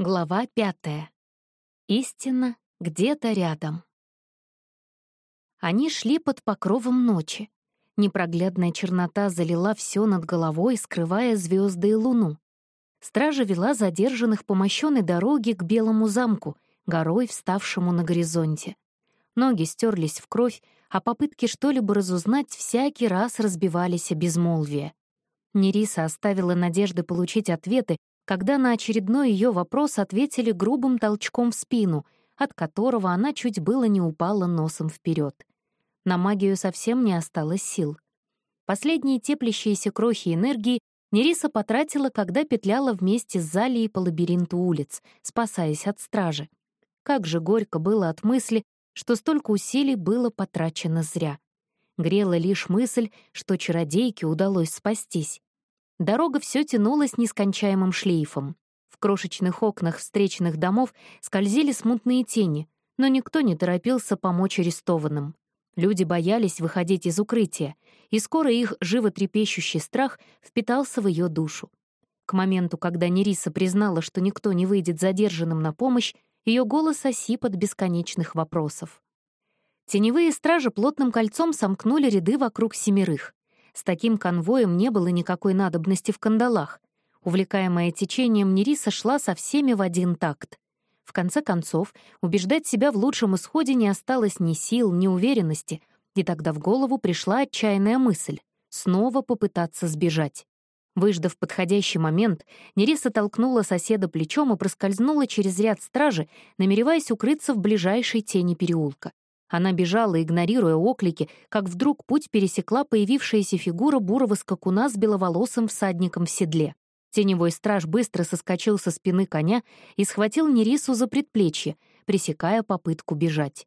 Глава пятая. Истина где-то рядом. Они шли под покровом ночи. Непроглядная чернота залила все над головой, скрывая звезды и луну. Стража вела задержанных по мощенной дороге к Белому замку, горой, вставшему на горизонте. Ноги стерлись в кровь, а попытки что-либо разузнать всякий раз разбивались о безмолвие. Нериса оставила надежды получить ответы, когда на очередной ее вопрос ответили грубым толчком в спину, от которого она чуть было не упала носом вперед. На магию совсем не осталось сил. Последние теплящиеся крохи энергии Нериса потратила, когда петляла вместе с Залией по лабиринту улиц, спасаясь от стражи. Как же горько было от мысли, что столько усилий было потрачено зря. Грела лишь мысль, что чародейке удалось спастись. Дорога все тянулась нескончаемым шлейфом. В крошечных окнах встречных домов скользили смутные тени, но никто не торопился помочь арестованным. Люди боялись выходить из укрытия, и скоро их животрепещущий страх впитался в ее душу. К моменту, когда Нериса признала, что никто не выйдет задержанным на помощь, ее голос осип от бесконечных вопросов. Теневые стражи плотным кольцом сомкнули ряды вокруг семерых. С таким конвоем не было никакой надобности в кандалах. Увлекаемая течением, Нериса шла со всеми в один такт. В конце концов, убеждать себя в лучшем исходе не осталось ни сил, ни уверенности, и тогда в голову пришла отчаянная мысль — снова попытаться сбежать. Выждав подходящий момент, Нериса толкнула соседа плечом и проскользнула через ряд стражи, намереваясь укрыться в ближайшей тени переулка. Она бежала, игнорируя оклики, как вдруг путь пересекла появившаяся фигура бурого скакуна с беловолосым всадником в седле. Теневой страж быстро соскочил со спины коня и схватил Нерису за предплечье, пресекая попытку бежать.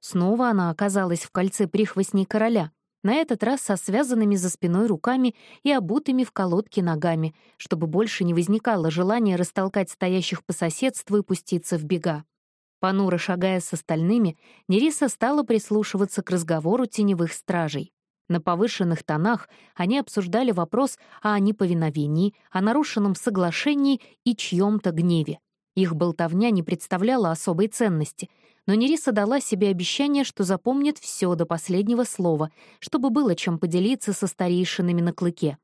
Снова она оказалась в кольце прихвостней короля, на этот раз со связанными за спиной руками и обутыми в колодки ногами, чтобы больше не возникало желания растолкать стоящих по соседству и пуститься в бега. Понуро шагая с остальными, Нериса стала прислушиваться к разговору теневых стражей. На повышенных тонах они обсуждали вопрос о неповиновении, о нарушенном соглашении и чьем-то гневе. Их болтовня не представляла особой ценности, но Нериса дала себе обещание, что запомнит все до последнего слова, чтобы было чем поделиться со старейшинами на клыке.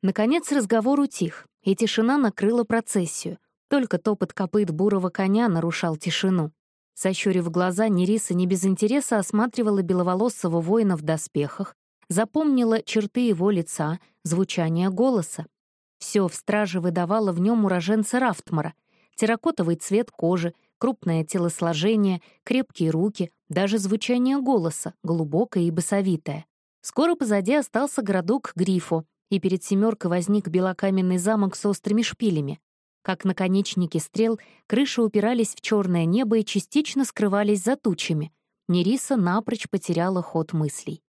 Наконец разговор утих, и тишина накрыла процессию — только топот копыт бурого коня нарушал тишину. Сощурив глаза, Нериса не без интереса осматривала беловолосого воина в доспехах, запомнила черты его лица, звучание голоса. Все в страже выдавало в нем уроженца Рафтмара. Терракотовый цвет кожи, крупное телосложение, крепкие руки, даже звучание голоса, глубокое и басовитое. Скоро позади остался городок Грифо, и перед семеркой возник белокаменный замок с острыми шпилями. Как наконечники стрел, крыши упирались в черное небо и частично скрывались за тучами. Нериса напрочь потеряла ход мыслей.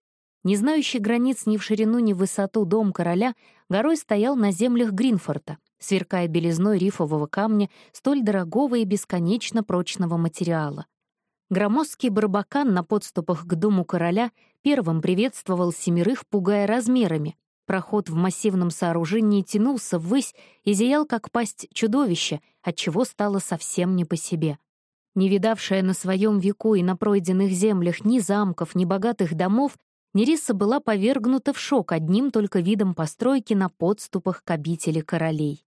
Не знающий границ ни в ширину, ни в высоту дом короля горой стоял на землях Гринфорта, сверкая белизной рифового камня столь дорогого и бесконечно прочного материала. Громоздкий барбакан на подступах к дому короля первым приветствовал семерых, пугая размерами, Проход в массивном сооружении тянулся ввысь и зиял, как пасть чудовища, отчего стало совсем не по себе. Не видавшая на своем веку и на пройденных землях ни замков, ни богатых домов, Нериса была повергнута в шок одним только видом постройки на подступах к обители королей.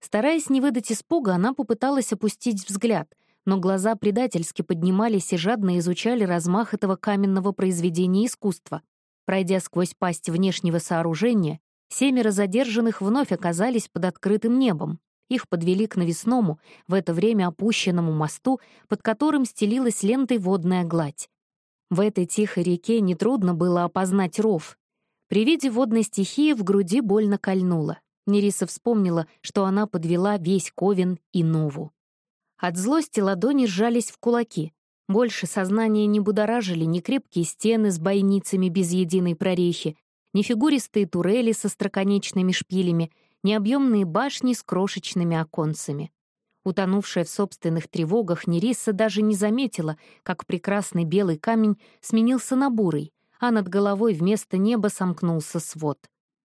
Стараясь не выдать испуга, она попыталась опустить взгляд, но глаза предательски поднимались и жадно изучали размах этого каменного произведения искусства. Пройдя сквозь пасть внешнего сооружения, семеро задержанных вновь оказались под открытым небом. Их подвели к навесному, в это время опущенному мосту, под которым стелилась лентой водная гладь. В этой тихой реке нетрудно было опознать ров. При виде водной стихии в груди больно кольнуло. Нериса вспомнила, что она подвела весь Ковен и Нову. От злости ладони сжались в кулаки. Больше сознание не будоражили ни крепкие стены с бойницами без единой прорехи, ни фигуристые турели со строконечными шпилями, ни объемные башни с крошечными оконцами. Утонувшая в собственных тревогах, Нериса даже не заметила, как прекрасный белый камень сменился на бурый, а над головой вместо неба сомкнулся свод.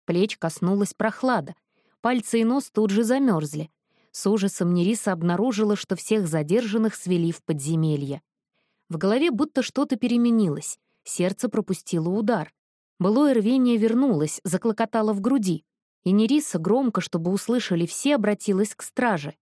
Плеч коснулась прохлада. Пальцы и нос тут же замерзли. С ужасом Нериса обнаружила, что всех задержанных свели в подземелье. В голове будто что-то переменилось, сердце пропустило удар. Былое рвение вернулось, заклокотало в груди. И Нериса громко, чтобы услышали все, обратилась к страже.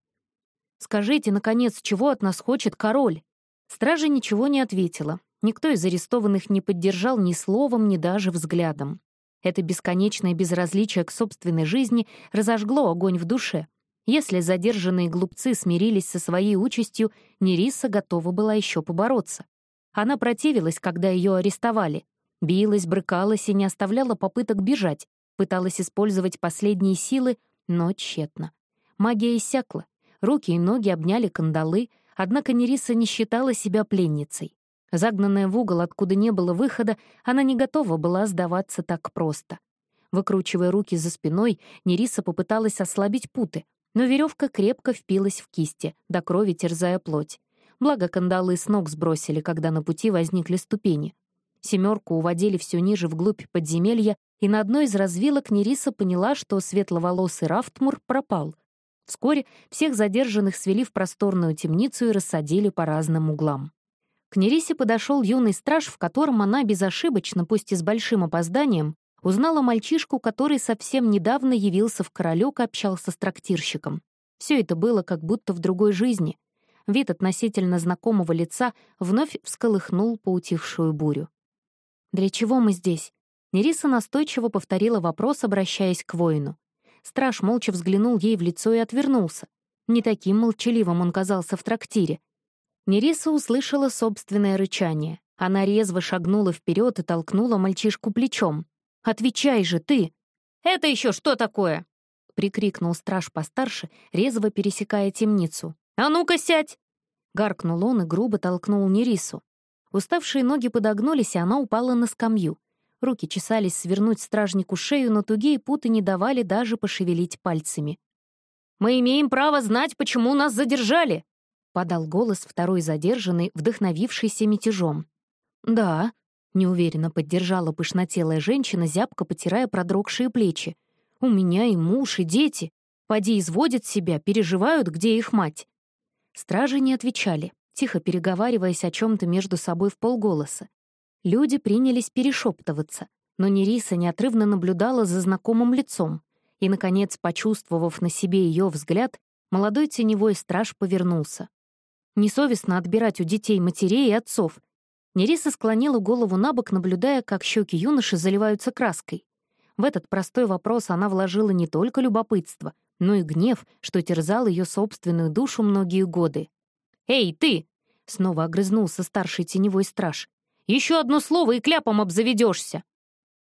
«Скажите, наконец, чего от нас хочет король?» Стража ничего не ответила. Никто из арестованных не поддержал ни словом, ни даже взглядом. Это бесконечное безразличие к собственной жизни разожгло огонь в душе. Если задержанные глупцы смирились со своей участью, Нериса готова была еще побороться. Она противилась, когда ее арестовали. Билась, брыкалась и не оставляла попыток бежать, пыталась использовать последние силы, но тщетно. Магия иссякла, руки и ноги обняли кандалы, однако Нериса не считала себя пленницей. Загнанная в угол, откуда не было выхода, она не готова была сдаваться так просто. Выкручивая руки за спиной, Нериса попыталась ослабить путы, но веревка крепко впилась в кисти, до крови терзая плоть. Благо кандалы с ног сбросили, когда на пути возникли ступени. Семерку уводили все ниже вглубь подземелья, и на одной из развилок Нериса поняла, что светловолосый Рафтмур пропал. Вскоре всех задержанных свели в просторную темницу и рассадили по разным углам. К Нерисе подошел юный страж, в котором она безошибочно, пусть и с большим опозданием, узнала мальчишку, который совсем недавно явился в Королёк и общался с трактирщиком. Все это было как будто в другой жизни. Вид относительно знакомого лица вновь всколыхнул поутихшую бурю. «Для чего мы здесь?» Нериса настойчиво повторила вопрос, обращаясь к воину. Страж молча взглянул ей в лицо и отвернулся. Не таким молчаливым он казался в трактире. Нериса услышала собственное рычание. Она резво шагнула вперед и толкнула мальчишку плечом. «Отвечай же, ты!» «Это еще что такое?» — прикрикнул страж постарше, резво пересекая темницу. «А ну-ка сядь!» Гаркнул он и грубо толкнул Нерису. Уставшие ноги подогнулись, и она упала на скамью. Руки чесались свернуть стражнику шею, но тугие путы не давали даже пошевелить пальцами. «Мы имеем право знать, почему нас задержали!» подал голос второй задержанный, вдохновившийся мятежом. «Да», — неуверенно поддержала пышнотелая женщина, зябко потирая продрогшие плечи. «У меня и муж, и дети. Поди изводят себя, переживают, где их мать». Стражи не отвечали, тихо переговариваясь о чем то между собой в полголоса. Люди принялись перешептываться, но Нериса неотрывно наблюдала за знакомым лицом и, наконец, почувствовав на себе ее взгляд, молодой теневой страж повернулся. Несовестно отбирать у детей матерей и отцов. Нериса склонила голову на бок, наблюдая, как щеки юноши заливаются краской. В этот простой вопрос она вложила не только любопытство, но и гнев, что терзал ее собственную душу многие годы. «Эй, ты!» — снова огрызнулся старший теневой страж. «Еще одно слово и кляпом обзаведешься!»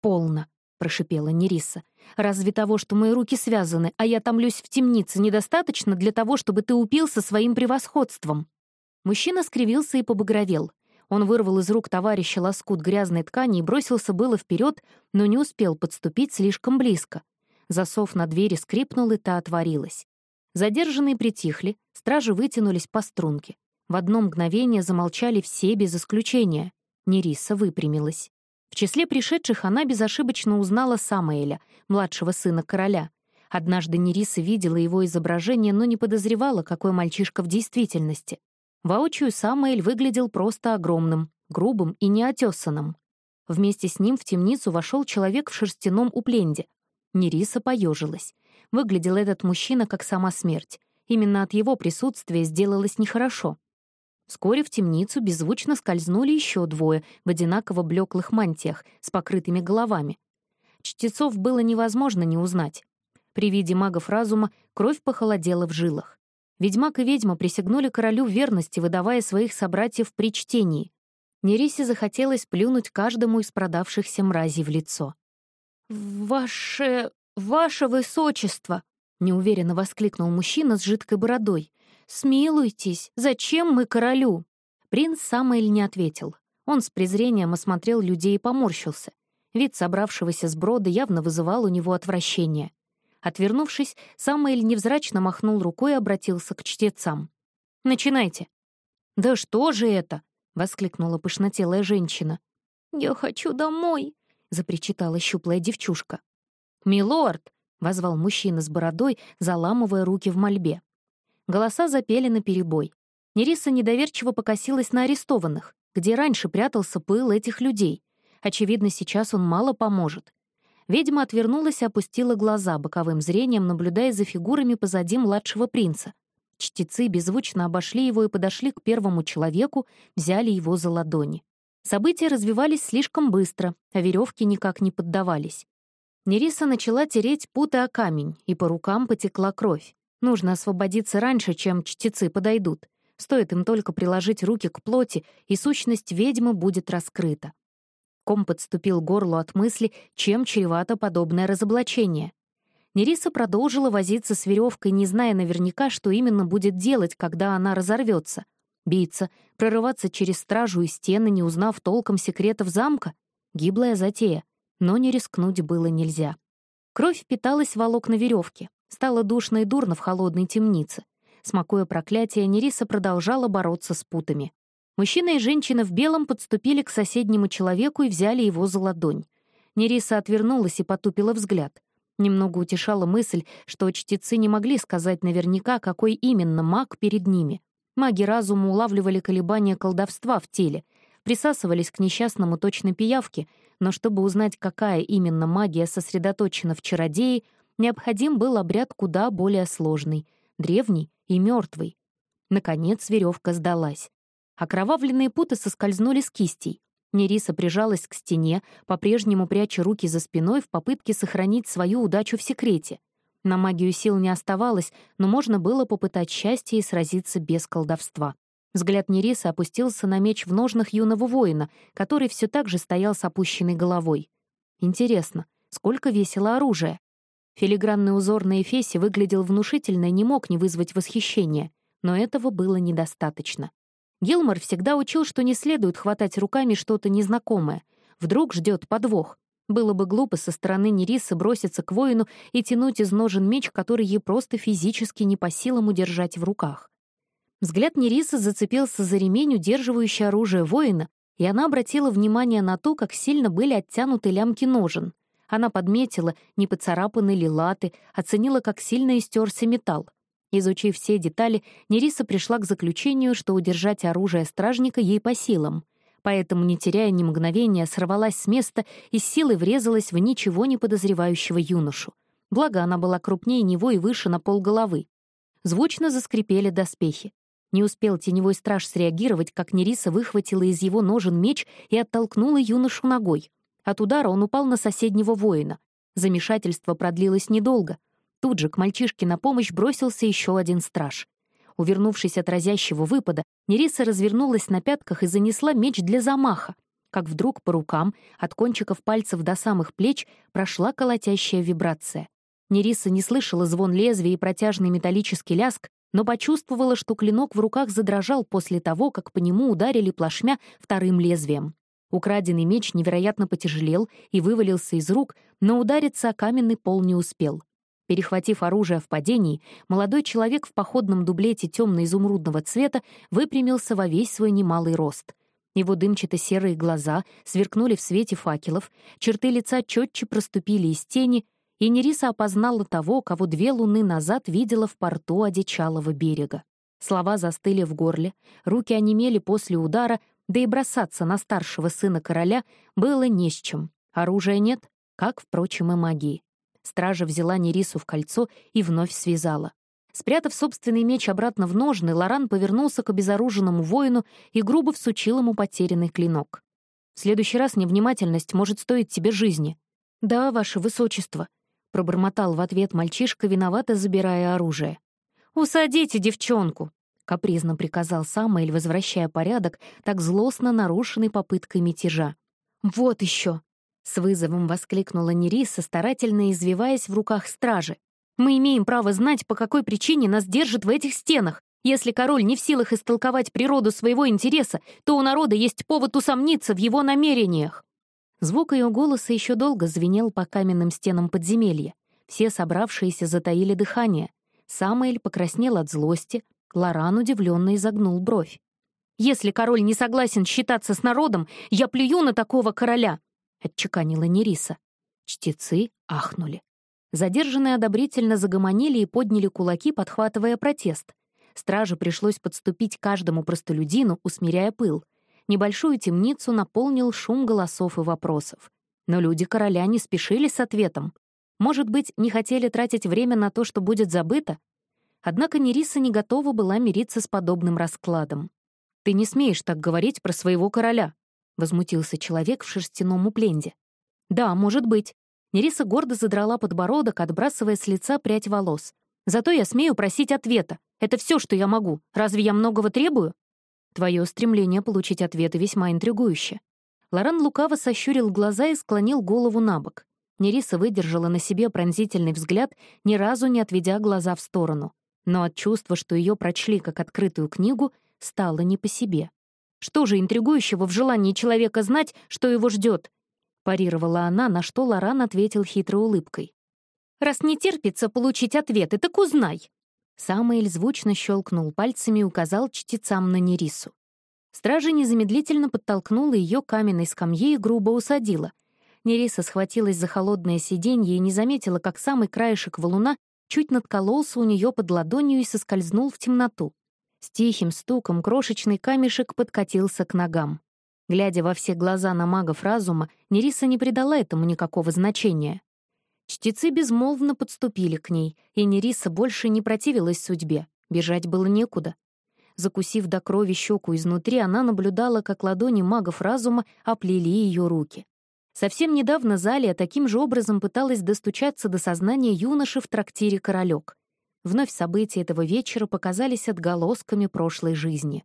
«Полно!» — прошипела Нериса. «Разве того, что мои руки связаны, а я томлюсь в темнице, недостаточно для того, чтобы ты упился своим превосходством?» Мужчина скривился и побагровел. Он вырвал из рук товарища лоскут грязной ткани и бросился было вперед, но не успел подступить слишком близко. Засов на двери скрипнул, и та отворилась. Задержанные притихли, стражи вытянулись по струнке. В одно мгновение замолчали все без исключения. Нериса выпрямилась. В числе пришедших она безошибочно узнала Самаэля, младшего сына короля. Однажды Нериса видела его изображение, но не подозревала, какой мальчишка в действительности. Воочию Самуэль выглядел просто огромным, грубым и неотесанным. Вместе с ним в темницу вошел человек в шерстяном упленде. Нериса поежилась. Выглядел этот мужчина как сама смерть. Именно от его присутствия сделалось нехорошо. Вскоре в темницу беззвучно скользнули еще двое в одинаково блеклых мантиях с покрытыми головами. Чтецов было невозможно не узнать. При виде магов разума кровь похолодела в жилах. Ведьмак и ведьма присягнули королю верности, выдавая своих собратьев при чтении. Нерисе захотелось плюнуть каждому из продавшихся мразей в лицо. «Ваше... ваше высочество!» — неуверенно воскликнул мужчина с жидкой бородой. «Смилуйтесь! Зачем мы королю?» Принц Самоэль не ответил. Он с презрением осмотрел людей и поморщился. Вид собравшегося с брода явно вызывал у него отвращение. Отвернувшись, Самуэль невзрачно махнул рукой и обратился к чтецам. «Начинайте». «Да что же это?» — воскликнула пышнотелая женщина. «Я хочу домой», — запричитала щуплая девчушка. «Милорд!» — возвал мужчина с бородой, заламывая руки в мольбе. Голоса запели на перебой. Нериса недоверчиво покосилась на арестованных, где раньше прятался пыл этих людей. Очевидно, сейчас он мало поможет. Ведьма отвернулась и опустила глаза, боковым зрением наблюдая за фигурами позади младшего принца. Чтецы беззвучно обошли его и подошли к первому человеку, взяли его за ладони. События развивались слишком быстро, а веревки никак не поддавались. Нериса начала тереть путы о камень, и по рукам потекла кровь. Нужно освободиться раньше, чем чтецы подойдут. Стоит им только приложить руки к плоти, и сущность ведьмы будет раскрыта. Ком подступил к горлу от мысли, чем чревато подобное разоблачение. Нериса продолжила возиться с веревкой, не зная наверняка, что именно будет делать, когда она разорвется. Биться, прорываться через стражу и стены, не узнав толком секретов замка? Гиблая затея, но не рискнуть было нельзя. Кровь впиталась в волокна веревки. Стало душно и дурно в холодной темнице. Смакуя проклятие, Нериса продолжала бороться с путами. Мужчина и женщина в белом подступили к соседнему человеку и взяли его за ладонь. Нериса отвернулась и потупила взгляд. Немного утешала мысль, что чтецы не могли сказать наверняка, какой именно маг перед ними. Маги разума улавливали колебания колдовства в теле, присасывались к несчастному точно пиявке, но чтобы узнать, какая именно магия сосредоточена в чародее, необходим был обряд куда более сложный, древний и мертвый. Наконец веревка сдалась. Окровавленные путы соскользнули с кистей. Нериса прижалась к стене, по-прежнему пряча руки за спиной в попытке сохранить свою удачу в секрете. На магию сил не оставалось, но можно было попытать счастье и сразиться без колдовства. Взгляд Нерисы опустился на меч в ножнах юного воина, который все так же стоял с опущенной головой. Интересно, сколько весило оружие? Филигранный узор на эфесе выглядел внушительно и не мог не вызвать восхищения, но этого было недостаточно. Гилмор всегда учил, что не следует хватать руками что-то незнакомое. Вдруг ждет подвох. Было бы глупо со стороны Нерисы броситься к воину и тянуть из ножен меч, который ей просто физически не по силам удержать в руках. Взгляд Нерисы зацепился за ремень, удерживающий оружие воина, и она обратила внимание на то, как сильно были оттянуты лямки ножен. Она подметила, не поцарапаны ли латы, оценила, как сильно истерся металл. Изучив все детали, Нериса пришла к заключению, что удержать оружие стражника ей по силам. Поэтому, не теряя ни мгновения, сорвалась с места и с силой врезалась в ничего не подозревающего юношу. Благо, она была крупнее него и выше на полголовы. Звучно заскрипели доспехи. Не успел теневой страж среагировать, как Нериса выхватила из его ножен меч и оттолкнула юношу ногой. От удара он упал на соседнего воина. Замешательство продлилось недолго. Тут же к мальчишке на помощь бросился еще один страж. Увернувшись от разящего выпада, Нериса развернулась на пятках и занесла меч для замаха, как вдруг по рукам, от кончиков пальцев до самых плеч, прошла колотящая вибрация. Нериса не слышала звон лезвия и протяжный металлический ляск, но почувствовала, что клинок в руках задрожал после того, как по нему ударили плашмя вторым лезвием. Украденный меч невероятно потяжелел и вывалился из рук, но удариться о каменный пол не успел. Перехватив оружие в падении, молодой человек в походном дублете темно-изумрудного цвета выпрямился во весь свой немалый рост. Его дымчато-серые глаза сверкнули в свете факелов, черты лица четче проступили из тени, и Нериса опознала того, кого две луны назад видела в порту одичалого берега. Слова застыли в горле, руки онемели после удара, да и бросаться на старшего сына короля было не с чем. Оружия нет, как, впрочем, и магии. Стража взяла Нерису в кольцо и вновь связала. Спрятав собственный меч обратно в ножны, Лоран повернулся к обезоруженному воину и грубо всучил ему потерянный клинок. «В следующий раз невнимательность может стоить тебе жизни». «Да, ваше высочество», — пробормотал в ответ мальчишка, виновато забирая оружие. «Усадите девчонку», — капризно приказал Самоэль, возвращая порядок, так злостно нарушенный попыткой мятежа. «Вот еще!» С вызовом воскликнула Нериса, старательно извиваясь в руках стражи. «Мы имеем право знать, по какой причине нас держат в этих стенах. Если король не в силах истолковать природу своего интереса, то у народа есть повод усомниться в его намерениях». Звук ее голоса еще долго звенел по каменным стенам подземелья. Все собравшиеся затаили дыхание. Самоэль покраснел от злости, Лоран удивленно изогнул бровь. «Если король не согласен считаться с народом, я плюю на такого короля!» Отчеканила Нериса. Чтецы ахнули. Задержанные одобрительно загомонили и подняли кулаки, подхватывая протест. Страже пришлось подступить каждому простолюдину, усмиряя пыл. Небольшую темницу наполнил шум голосов и вопросов. Но люди короля не спешили с ответом. Может быть, не хотели тратить время на то, что будет забыто? Однако Нериса не готова была мириться с подобным раскладом. «Ты не смеешь так говорить про своего короля», — возмутился человек в шерстяном упленде. «Да, может быть». Нериса гордо задрала подбородок, отбрасывая с лица прядь волос. «Зато я смею просить ответа. Это все, что я могу. Разве я многого требую?» Твое стремление получить ответы весьма интригующе. Лоран лукаво сощурил глаза и склонил голову на бок. Нериса выдержала на себе пронзительный взгляд, ни разу не отведя глаза в сторону. Но от чувства, что ее прочли как открытую книгу, стало не по себе. Что же интригующего в желании человека знать, что его ждет? парировала она, на что Лоран ответил хитрой улыбкой. «Раз не терпится получить ответы, так узнай!» Самоэль звучно щелкнул пальцами и указал чтецам на Нерису. Стража незамедлительно подтолкнула ее каменной скамье и грубо усадила. Нериса схватилась за холодное сиденье и не заметила, как самый краешек валуна чуть надкололся у нее под ладонью и соскользнул в темноту. С тихим стуком крошечный камешек подкатился к ногам. Глядя во все глаза на магов разума, Нериса не придала этому никакого значения. Чтецы безмолвно подступили к ней, и Нериса больше не противилась судьбе. Бежать было некуда. Закусив до крови щеку изнутри, она наблюдала, как ладони магов разума оплели ее руки. Совсем недавно Залия таким же образом пыталась достучаться до сознания юноши в трактире «Королек». Вновь события этого вечера показались отголосками прошлой жизни.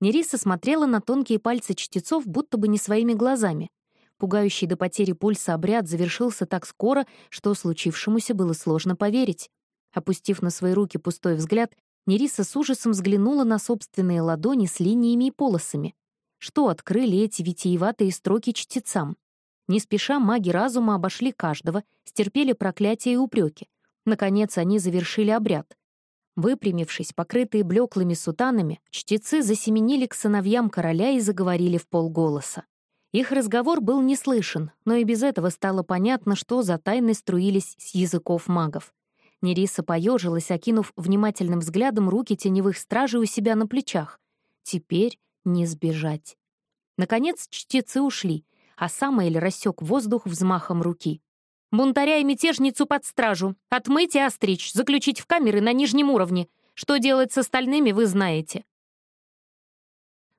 Нериса смотрела на тонкие пальцы чтецов, будто бы не своими глазами. Пугающий до потери пульса обряд завершился так скоро, что случившемуся было сложно поверить. Опустив на свои руки пустой взгляд, Нериса с ужасом взглянула на собственные ладони с линиями и полосами. Что открыли эти витиеватые строки чтецам? Не спеша маги разума обошли каждого, стерпели проклятия и упреки. Наконец они завершили обряд. Выпрямившись, покрытые блеклыми сутанами, чтецы засеменили к сыновьям короля и заговорили в полголоса. Их разговор был не слышен, но и без этого стало понятно, что за тайны струились с языков магов. Нериса поежилась, окинув внимательным взглядом руки теневых стражей у себя на плечах. Теперь не сбежать. Наконец чтецы ушли, а Самоэль рассек воздух взмахом руки. «Бунтаря и мятежницу под стражу! Отмыть и остричь, заключить в камеры на нижнем уровне! Что делать с остальными, вы знаете!»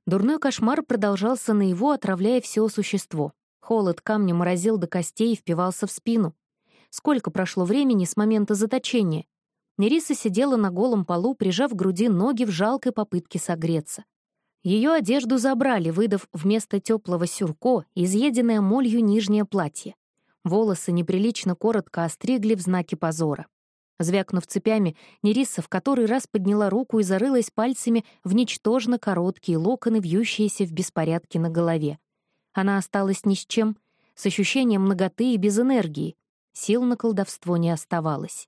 Дурной кошмар продолжался на его, отравляя все существо. Холод камня морозил до костей и впивался в спину. Сколько прошло времени с момента заточения? Нериса сидела на голом полу, прижав к груди ноги в жалкой попытке согреться. Ее одежду забрали, выдав вместо теплого сюрко изъеденное молью нижнее платье. Волосы неприлично коротко остригли в знаке позора. Звякнув цепями, Нериса в который раз подняла руку и зарылась пальцами в ничтожно короткие локоны, вьющиеся в беспорядке на голове. Она осталась ни с чем, с ощущением многоты и без энергии. Сил на колдовство не оставалось.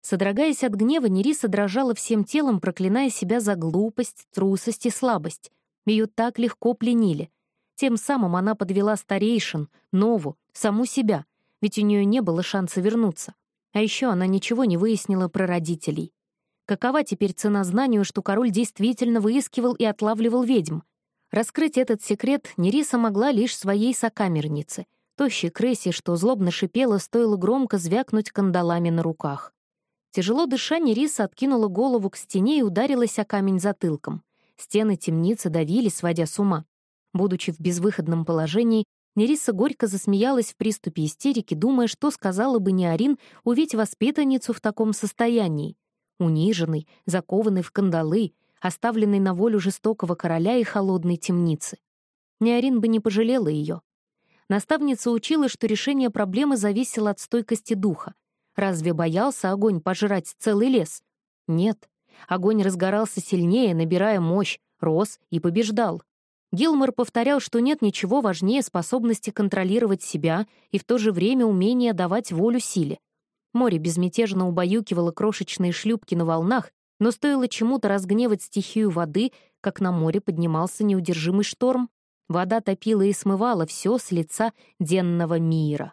Содрогаясь от гнева, Нериса дрожала всем телом, проклиная себя за глупость, трусость и слабость. Ее так легко пленили. Тем самым она подвела старейшин, Нову, саму себя, ведь у нее не было шанса вернуться. А еще она ничего не выяснила про родителей. Какова теперь цена знанию, что король действительно выискивал и отлавливал ведьм? Раскрыть этот секрет Нериса могла лишь своей сокамернице, тощей крысе, что злобно шипела, стоило громко звякнуть кандалами на руках. Тяжело дыша, Нериса откинула голову к стене и ударилась о камень затылком. Стены темницы давили, сводя с ума. Будучи в безвыходном положении, Нериса горько засмеялась в приступе истерики, думая, что сказала бы Неорин увидеть воспитанницу в таком состоянии. Униженный, закованный в кандалы, оставленный на волю жестокого короля и холодной темницы. Неорин бы не пожалела ее. Наставница учила, что решение проблемы зависело от стойкости духа. Разве боялся огонь пожрать целый лес? Нет. Огонь разгорался сильнее, набирая мощь, рос и побеждал. Гилмор повторял, что нет ничего важнее способности контролировать себя и в то же время умения давать волю силе. Море безмятежно убаюкивало крошечные шлюпки на волнах, но стоило чему-то разгневать стихию воды, как на море поднимался неудержимый шторм. Вода топила и смывала все с лица денного мира.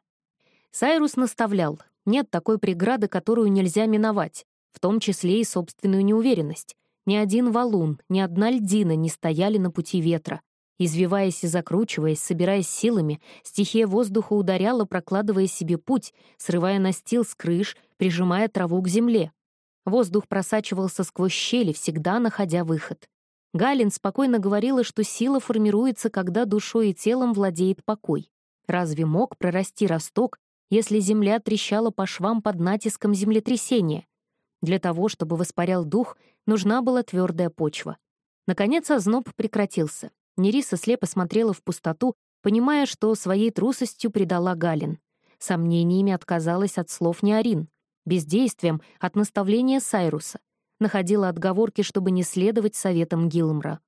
Сайрус наставлял, нет такой преграды, которую нельзя миновать, в том числе и собственную неуверенность. Ни один валун, ни одна льдина не стояли на пути ветра. Извиваясь и закручиваясь, собираясь силами, стихия воздуха ударяла, прокладывая себе путь, срывая настил с крыш, прижимая траву к земле. Воздух просачивался сквозь щели, всегда находя выход. Галин спокойно говорила, что сила формируется, когда душой и телом владеет покой. Разве мог прорасти росток, если земля трещала по швам под натиском землетрясения? Для того, чтобы воспарял дух, нужна была твердая почва. Наконец озноб прекратился. Нериса слепо смотрела в пустоту, понимая, что своей трусостью предала Галин. Сомнениями отказалась от слов Неорин, бездействием от наставления Сайруса. Находила отговорки, чтобы не следовать советам Гилмра.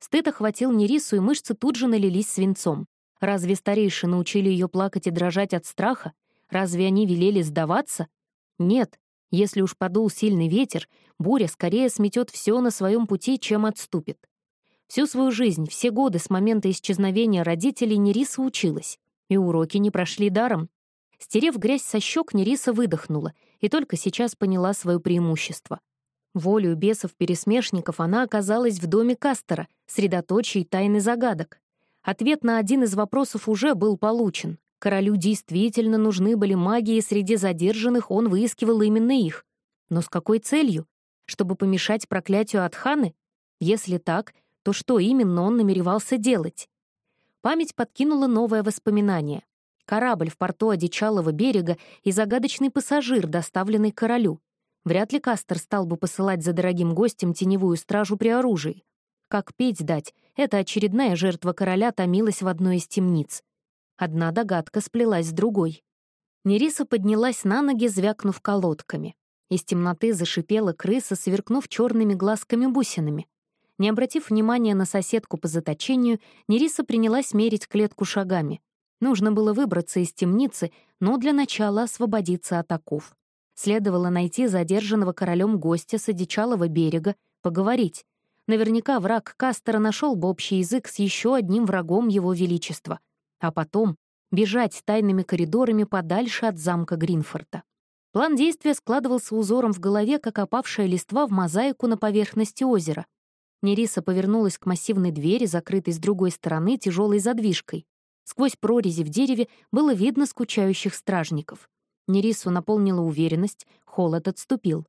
Стыд охватил Нерису, и мышцы тут же налились свинцом. Разве старейшие научили ее плакать и дрожать от страха? Разве они велели сдаваться? Нет. Если уж подул сильный ветер, буря скорее сметет все на своем пути, чем отступит. Всю свою жизнь, все годы с момента исчезновения родителей Нериса училась, и уроки не прошли даром. Стерев грязь со щек, Нериса выдохнула и только сейчас поняла свое преимущество. Волею бесов-пересмешников она оказалась в доме Кастера, средоточией тайны загадок. Ответ на один из вопросов уже был получен. Королю действительно нужны были маги, и среди задержанных он выискивал именно их. Но с какой целью? Чтобы помешать проклятию Атханы? Если так, то что именно он намеревался делать? Память подкинула новое воспоминание. Корабль в порту Одичалого берега и загадочный пассажир, доставленный королю. Вряд ли Кастер стал бы посылать за дорогим гостем теневую стражу при оружии. Как петь дать, эта очередная жертва короля томилась в одной из темниц. Одна догадка сплелась с другой. Нериса поднялась на ноги, звякнув колодками. Из темноты зашипела крыса, сверкнув черными глазками-бусинами. Не обратив внимания на соседку по заточению, Нериса принялась мерить клетку шагами. Нужно было выбраться из темницы, но для начала освободиться от оков. Следовало найти задержанного королем гостя с одичалого берега, поговорить. Наверняка враг Кастера нашел бы общий язык с еще одним врагом его величества. А потом бежать тайными коридорами подальше от замка Гринфорта. План действия складывался узором в голове, как опавшая листва в мозаику на поверхности озера. Нериса повернулась к массивной двери, закрытой с другой стороны тяжелой задвижкой. Сквозь прорези в дереве было видно скучающих стражников. Нерису наполнила уверенность, холод отступил.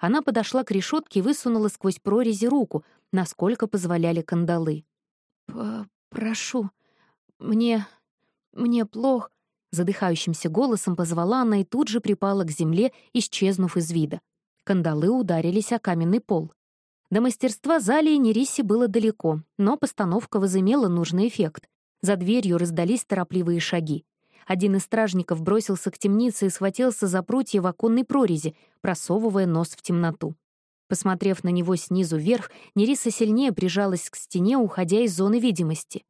Она подошла к решетке и высунула сквозь прорези руку, насколько позволяли кандалы. «Прошу, мне... мне плохо...» Задыхающимся голосом позвала она и тут же припала к земле, исчезнув из вида. Кандалы ударились о каменный пол. До мастерства Залии Нериси было далеко, но постановка возымела нужный эффект. За дверью раздались торопливые шаги. Один из стражников бросился к темнице и схватился за прутья в оконной прорези, просовывая нос в темноту. Посмотрев на него снизу вверх, Нериса сильнее прижалась к стене, уходя из зоны видимости.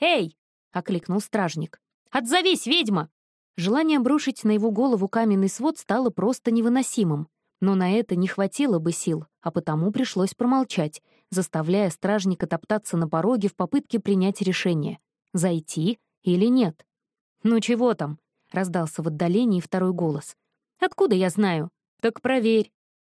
«Эй!» — окликнул стражник. «Отзовись, ведьма!» Желание брушить на его голову каменный свод стало просто невыносимым. Но на это не хватило бы сил, а потому пришлось промолчать, заставляя стражника топтаться на пороге в попытке принять решение — зайти или нет. «Ну чего там?» — раздался в отдалении второй голос. «Откуда я знаю? Так проверь».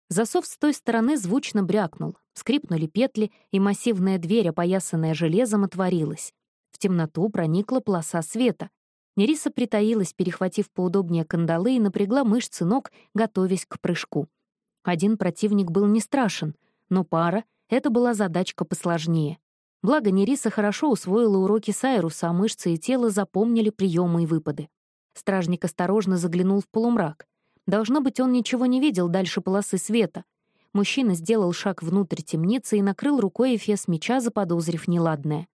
Засов с той стороны звучно брякнул, скрипнули петли, и массивная дверь, опоясанная железом, отворилась. В темноту проникла полоса света. Нериса притаилась, перехватив поудобнее кандалы и напрягла мышцы ног, готовясь к прыжку. Один противник был не страшен, но пара — это была задачка посложнее. Благо, Нериса хорошо усвоила уроки Сайруса, а мышцы и тело запомнили приемы и выпады. Стражник осторожно заглянул в полумрак. Должно быть, он ничего не видел дальше полосы света. Мужчина сделал шаг внутрь темницы и накрыл рукой эфес меча, заподозрив неладное.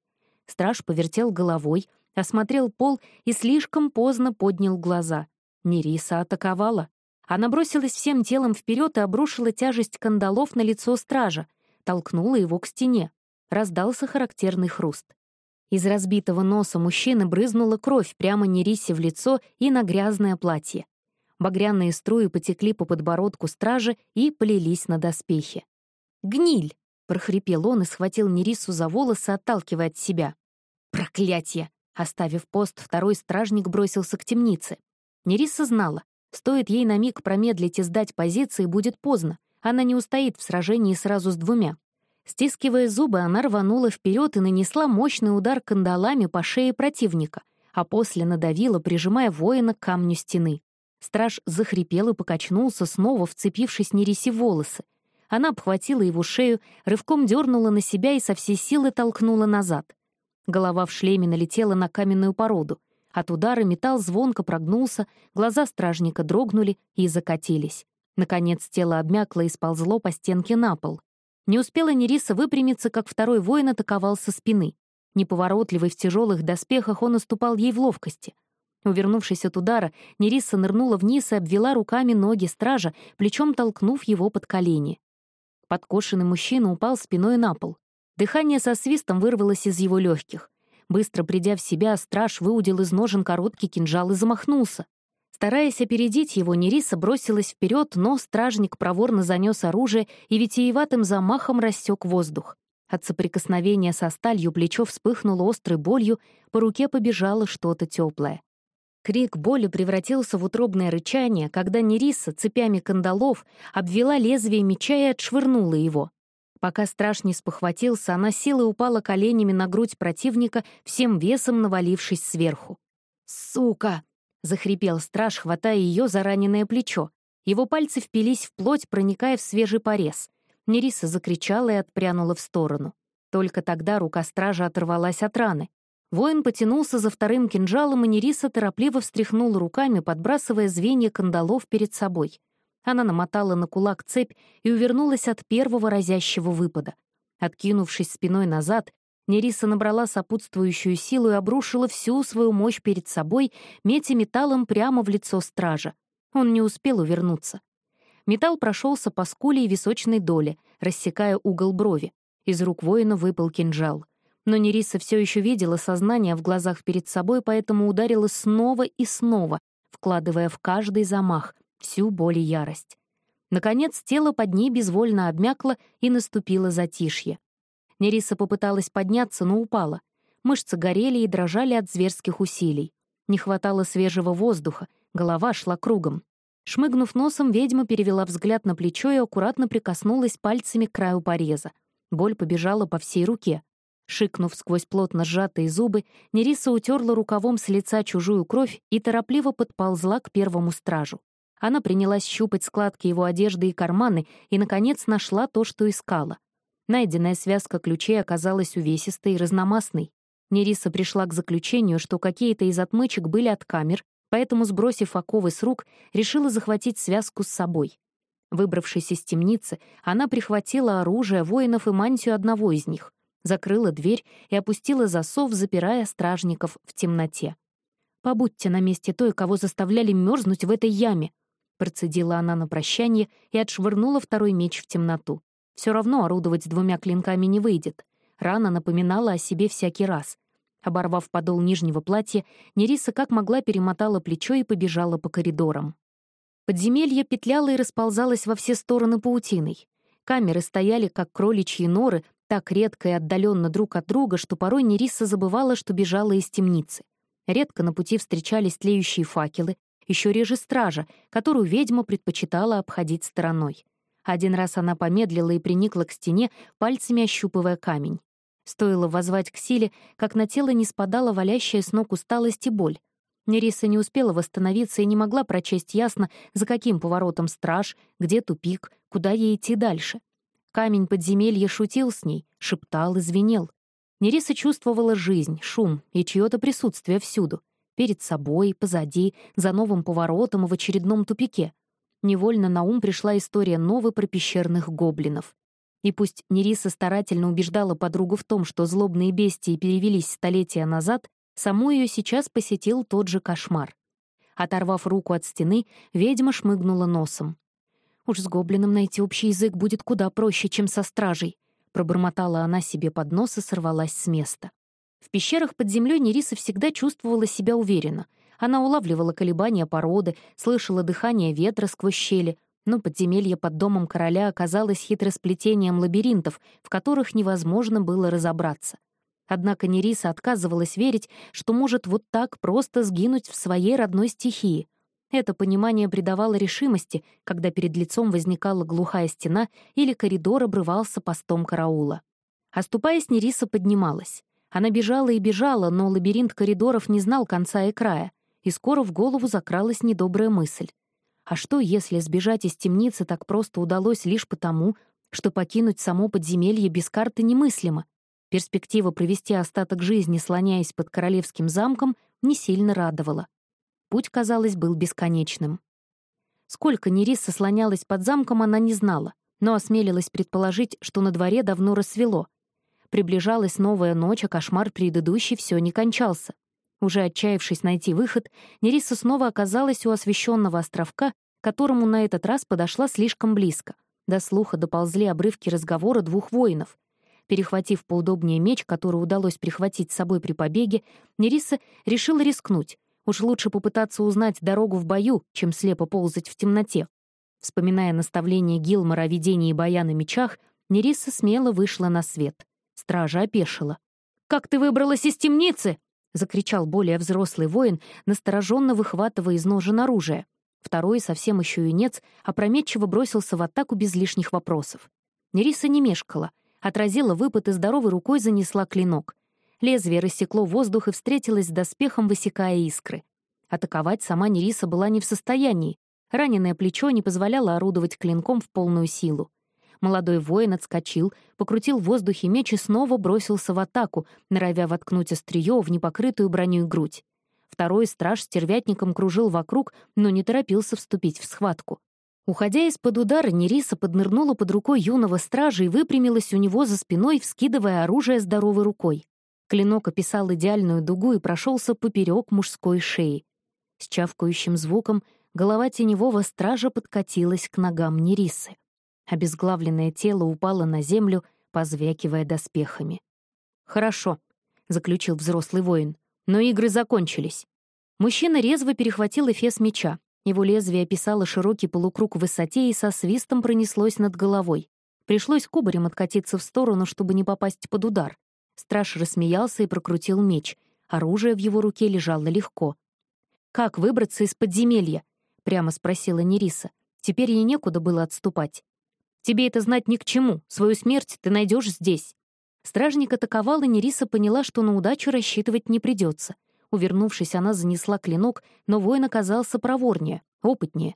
Страж повертел головой, осмотрел пол и слишком поздно поднял глаза. Нериса атаковала. Она бросилась всем телом вперед и обрушила тяжесть кандалов на лицо стража, толкнула его к стене. Раздался характерный хруст. Из разбитого носа мужчины брызнула кровь прямо Нерисе в лицо и на грязное платье. Багряные струи потекли по подбородку стража и полились на доспехи. «Гниль!» — прохрипел он и схватил Нерису за волосы, отталкивая от себя. «Проклятье!» Оставив пост, второй стражник бросился к темнице. Нериса знала, Стоит ей на миг промедлить и сдать позиции, будет поздно. Она не устоит в сражении сразу с двумя. Стискивая зубы, она рванула вперед и нанесла мощный удар кандалами по шее противника, а после надавила, прижимая воина к камню стены. Страж захрипел и покачнулся, снова вцепившись Нерисе в волосы. Она обхватила его шею, рывком дернула на себя и со всей силы толкнула назад. Голова в шлеме налетела на каменную породу. От удара металл звонко прогнулся, глаза стражника дрогнули и закатились. Наконец тело обмякло и сползло по стенке на пол. Не успела Нериса выпрямиться, как второй воин атаковал со спины. Неповоротливый в тяжелых доспехах, он уступал ей в ловкости. Увернувшись от удара, Нериса нырнула вниз и обвела руками ноги стража, плечом толкнув его под колени. Подкошенный мужчина упал спиной на пол. Дыхание со свистом вырвалось из его легких. Быстро придя в себя, страж выудил из ножен короткий кинжал и замахнулся. Стараясь опередить его, Нериса бросилась вперед, но стражник проворно занес оружие и витиеватым замахом рассек воздух. От соприкосновения со сталью плечо вспыхнуло острой болью, по руке побежало что-то теплое. Крик боли превратился в утробное рычание, когда Нериса цепями кандалов обвела лезвие меча и отшвырнула его. Пока страж не спохватился, она силой упала коленями на грудь противника, всем весом навалившись сверху. «Сука!» — захрипел страж, хватая ее за раненое плечо. Его пальцы впились в плоть, проникая в свежий порез. Нериса закричала и отпрянула в сторону. Только тогда рука стража оторвалась от раны. Воин потянулся за вторым кинжалом, и Нериса торопливо встряхнула руками, подбрасывая звенья кандалов перед собой. Она намотала на кулак цепь и увернулась от первого разящего выпада. Откинувшись спиной назад, Нериса набрала сопутствующую силу и обрушила всю свою мощь перед собой, метя металлом прямо в лицо стража. Он не успел увернуться. Металл прошелся по скуле и височной доле, рассекая угол брови. Из рук воина выпал кинжал. Но Нериса все еще видела сознание в глазах перед собой, поэтому ударила снова и снова, вкладывая в каждый замах, всю боль и ярость. Наконец, тело под ней безвольно обмякло, и наступило затишье. Нериса попыталась подняться, но упала. Мышцы горели и дрожали от зверских усилий. Не хватало свежего воздуха, голова шла кругом. Шмыгнув носом, ведьма перевела взгляд на плечо и аккуратно прикоснулась пальцами к краю пореза. Боль побежала по всей руке. Шикнув сквозь плотно сжатые зубы, Нериса утерла рукавом с лица чужую кровь и торопливо подползла к первому стражу. Она принялась щупать складки его одежды и карманы и, наконец, нашла то, что искала. Найденная связка ключей оказалась увесистой и разномастной. Нериса пришла к заключению, что какие-то из отмычек были от камер, поэтому, сбросив оковы с рук, решила захватить связку с собой. Выбравшись из темницы, она прихватила оружие воинов и мантию одного из них, закрыла дверь и опустила засов, запирая стражников в темноте. «Побудьте на месте той, кого заставляли мерзнуть в этой яме», Процедила она на прощание и отшвырнула второй меч в темноту. Все равно орудовать двумя клинками не выйдет. Рана напоминала о себе всякий раз. Оборвав подол нижнего платья, Нериса как могла перемотала плечо и побежала по коридорам. Подземелье петляло и расползалось во все стороны паутиной. Камеры стояли, как кроличьи норы, так редко и отдаленно друг от друга, что порой Нериса забывала, что бежала из темницы. Редко на пути встречались тлеющие факелы, еще реже стража, которую ведьма предпочитала обходить стороной. Один раз она помедлила и приникла к стене, пальцами ощупывая камень. Стоило возвать к силе, как на тело не спадала валящая с ног усталость и боль. Нериса не успела восстановиться и не могла прочесть ясно, за каким поворотом страж, где тупик, куда ей идти дальше. Камень подземелья шутил с ней, шептал и звенел. Нериса чувствовала жизнь, шум и чье-то присутствие всюду. Перед собой, позади, за новым поворотом и в очередном тупике. Невольно на ум пришла история новой про пещерных гоблинов. И пусть Нериса старательно убеждала подругу в том, что злобные бестии перевелись столетия назад, саму ее сейчас посетил тот же кошмар. Оторвав руку от стены, ведьма шмыгнула носом. «Уж с гоблином найти общий язык будет куда проще, чем со стражей», пробормотала она себе под нос и сорвалась с места. В пещерах под землей Нериса всегда чувствовала себя уверенно. Она улавливала колебания породы, слышала дыхание ветра сквозь щели, но подземелье под домом короля оказалось хитросплетением лабиринтов, в которых невозможно было разобраться. Однако Нериса отказывалась верить, что может вот так просто сгинуть в своей родной стихии. Это понимание придавало решимости, когда перед лицом возникала глухая стена или коридор обрывался постом караула. Оступаясь, Нериса поднималась. Она бежала и бежала, но лабиринт коридоров не знал конца и края, и скоро в голову закралась недобрая мысль. А что, если сбежать из темницы так просто удалось лишь потому, что покинуть само подземелье без карты немыслимо? Перспектива провести остаток жизни, слоняясь под королевским замком, не сильно радовала. Путь, казалось, был бесконечным. Сколько Нериса слонялась под замком, она не знала, но осмелилась предположить, что на дворе давно рассвело. Приближалась новая ночь, а кошмар предыдущий все не кончался. Уже отчаявшись найти выход, Нериса снова оказалась у освещенного островка, которому на этот раз подошла слишком близко. До слуха доползли обрывки разговора двух воинов. Перехватив поудобнее меч, который удалось прихватить с собой при побеге, Нериса решила рискнуть. Уж лучше попытаться узнать дорогу в бою, чем слепо ползать в темноте. Вспоминая наставление Гилмора о ведении боя на мечах, Нериса смело вышла на свет. Стража опешила. «Как ты выбралась из темницы?» — закричал более взрослый воин, настороженно выхватывая из ножен оружие. Второй, совсем еще юнец, опрометчиво бросился в атаку без лишних вопросов. Нериса не мешкала, отразила выпад и здоровой рукой занесла клинок. Лезвие рассекло воздух и встретилось с доспехом, высекая искры. Атаковать сама Нериса была не в состоянии. Раненое плечо не позволяло орудовать клинком в полную силу. Молодой воин отскочил, покрутил в воздухе меч и снова бросился в атаку, норовя воткнуть острие в непокрытую броню грудь. Второй страж с тервятником кружил вокруг, но не торопился вступить в схватку. Уходя из-под удара, Нериса поднырнула под рукой юного стража и выпрямилась у него за спиной, вскидывая оружие здоровой рукой. Клинок описал идеальную дугу и прошелся поперек мужской шеи. С чавкающим звуком голова теневого стража подкатилась к ногам Нерисы. Обезглавленное тело упало на землю, позвякивая доспехами. «Хорошо», — заключил взрослый воин, — «но игры закончились». Мужчина резво перехватил эфес меча. Его лезвие описало широкий полукруг в высоте и со свистом пронеслось над головой. Пришлось кубарем откатиться в сторону, чтобы не попасть под удар. Страж рассмеялся и прокрутил меч. Оружие в его руке лежало легко. «Как выбраться из подземелья?» — прямо спросила Нериса. Теперь ей некуда было отступать. Тебе это знать ни к чему. Свою смерть ты найдешь здесь». Стражник атаковал, и Нериса поняла, что на удачу рассчитывать не придется. Увернувшись, она занесла клинок, но воин оказался проворнее, опытнее.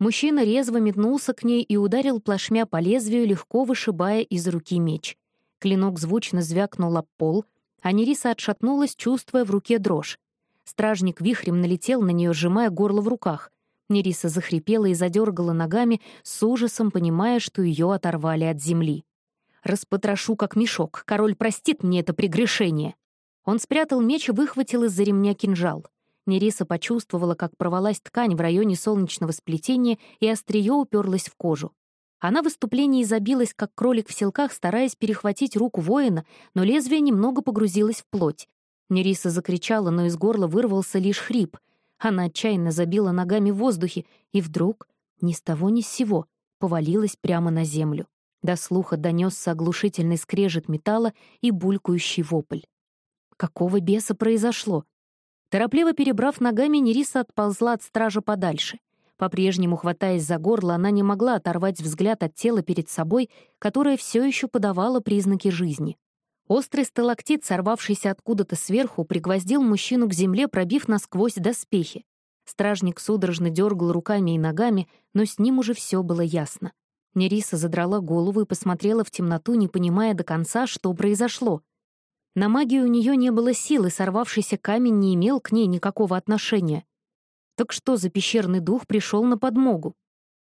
Мужчина резво метнулся к ней и ударил плашмя по лезвию, легко вышибая из руки меч. Клинок звучно звякнул об пол, а Нериса отшатнулась, чувствуя в руке дрожь. Стражник вихрем налетел на нее, сжимая горло в руках. Нериса захрипела и задергала ногами, с ужасом понимая, что ее оторвали от земли. «Распотрошу, как мешок. Король простит мне это прегрешение». Он спрятал меч и выхватил из-за ремня кинжал. Нериса почувствовала, как порвалась ткань в районе солнечного сплетения, и острие уперлась в кожу. Она в выступлении забилась, как кролик в селках, стараясь перехватить руку воина, но лезвие немного погрузилось в плоть. Нериса закричала, но из горла вырвался лишь хрип — она отчаянно забила ногами в воздухе и вдруг, ни с того ни с сего, повалилась прямо на землю. До слуха донесся оглушительный скрежет металла и булькающий вопль. Какого беса произошло? Торопливо перебрав ногами, Нериса отползла от стража подальше. По-прежнему, хватаясь за горло, она не могла оторвать взгляд от тела перед собой, которое все еще подавало признаки жизни. Острый сталактит, сорвавшийся откуда-то сверху, пригвоздил мужчину к земле, пробив насквозь доспехи. Стражник судорожно дергал руками и ногами, но с ним уже все было ясно. Нериса задрала голову и посмотрела в темноту, не понимая до конца, что произошло. На магию у нее не было силы, сорвавшийся камень не имел к ней никакого отношения. Так что за пещерный дух пришел на подмогу?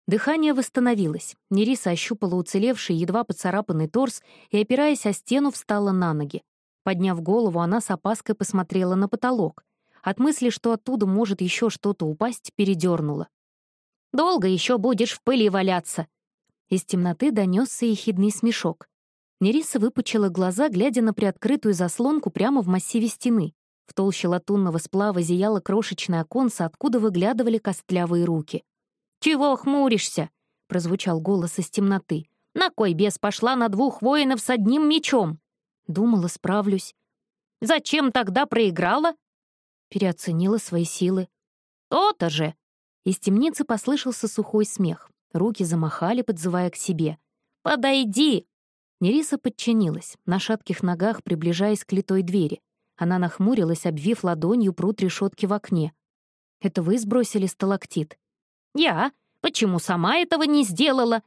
Дыхание восстановилось. Нериса ощупала уцелевший, едва поцарапанный торс и, опираясь о стену, встала на ноги. Подняв голову, она с опаской посмотрела на потолок. От мысли, что оттуда может еще что-то упасть, передернула. «Долго еще будешь в пыли валяться!» Из темноты донесся ехидный смешок. Нериса выпучила глаза, глядя на приоткрытую заслонку прямо в массиве стены. В толще латунного сплава зияло крошечное оконце, откуда выглядывали костлявые руки. «Чего хмуришься?» — прозвучал голос из темноты. «На кой бес пошла на двух воинов с одним мечом?» Думала, справлюсь. «Зачем тогда проиграла?» Переоценила свои силы. «То-то же!» Из темницы послышался сухой смех. Руки замахали, подзывая к себе. «Подойди!» Нериса подчинилась, на шатких ногах приближаясь к литой двери. Она нахмурилась, обвив ладонью прут решетки в окне. «Это вы сбросили сталактит?» «Я? Почему сама этого не сделала?»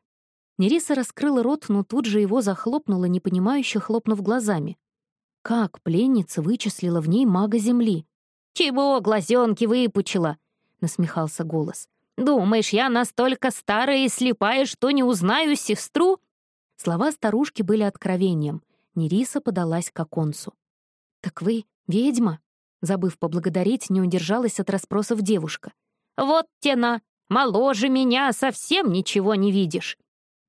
Нериса раскрыла рот, но тут же его захлопнула, непонимающе хлопнув глазами. Как пленница вычислила в ней мага Земли? «Чего глазенки выпучила?» — насмехался голос. «Думаешь, я настолько старая и слепая, что не узнаю сестру?» Слова старушки были откровением. Нериса подалась к оконцу. «Так вы ведьма?» Забыв поблагодарить, не удержалась от расспросов девушка. «Вот тена! Моложе меня, совсем ничего не видишь!»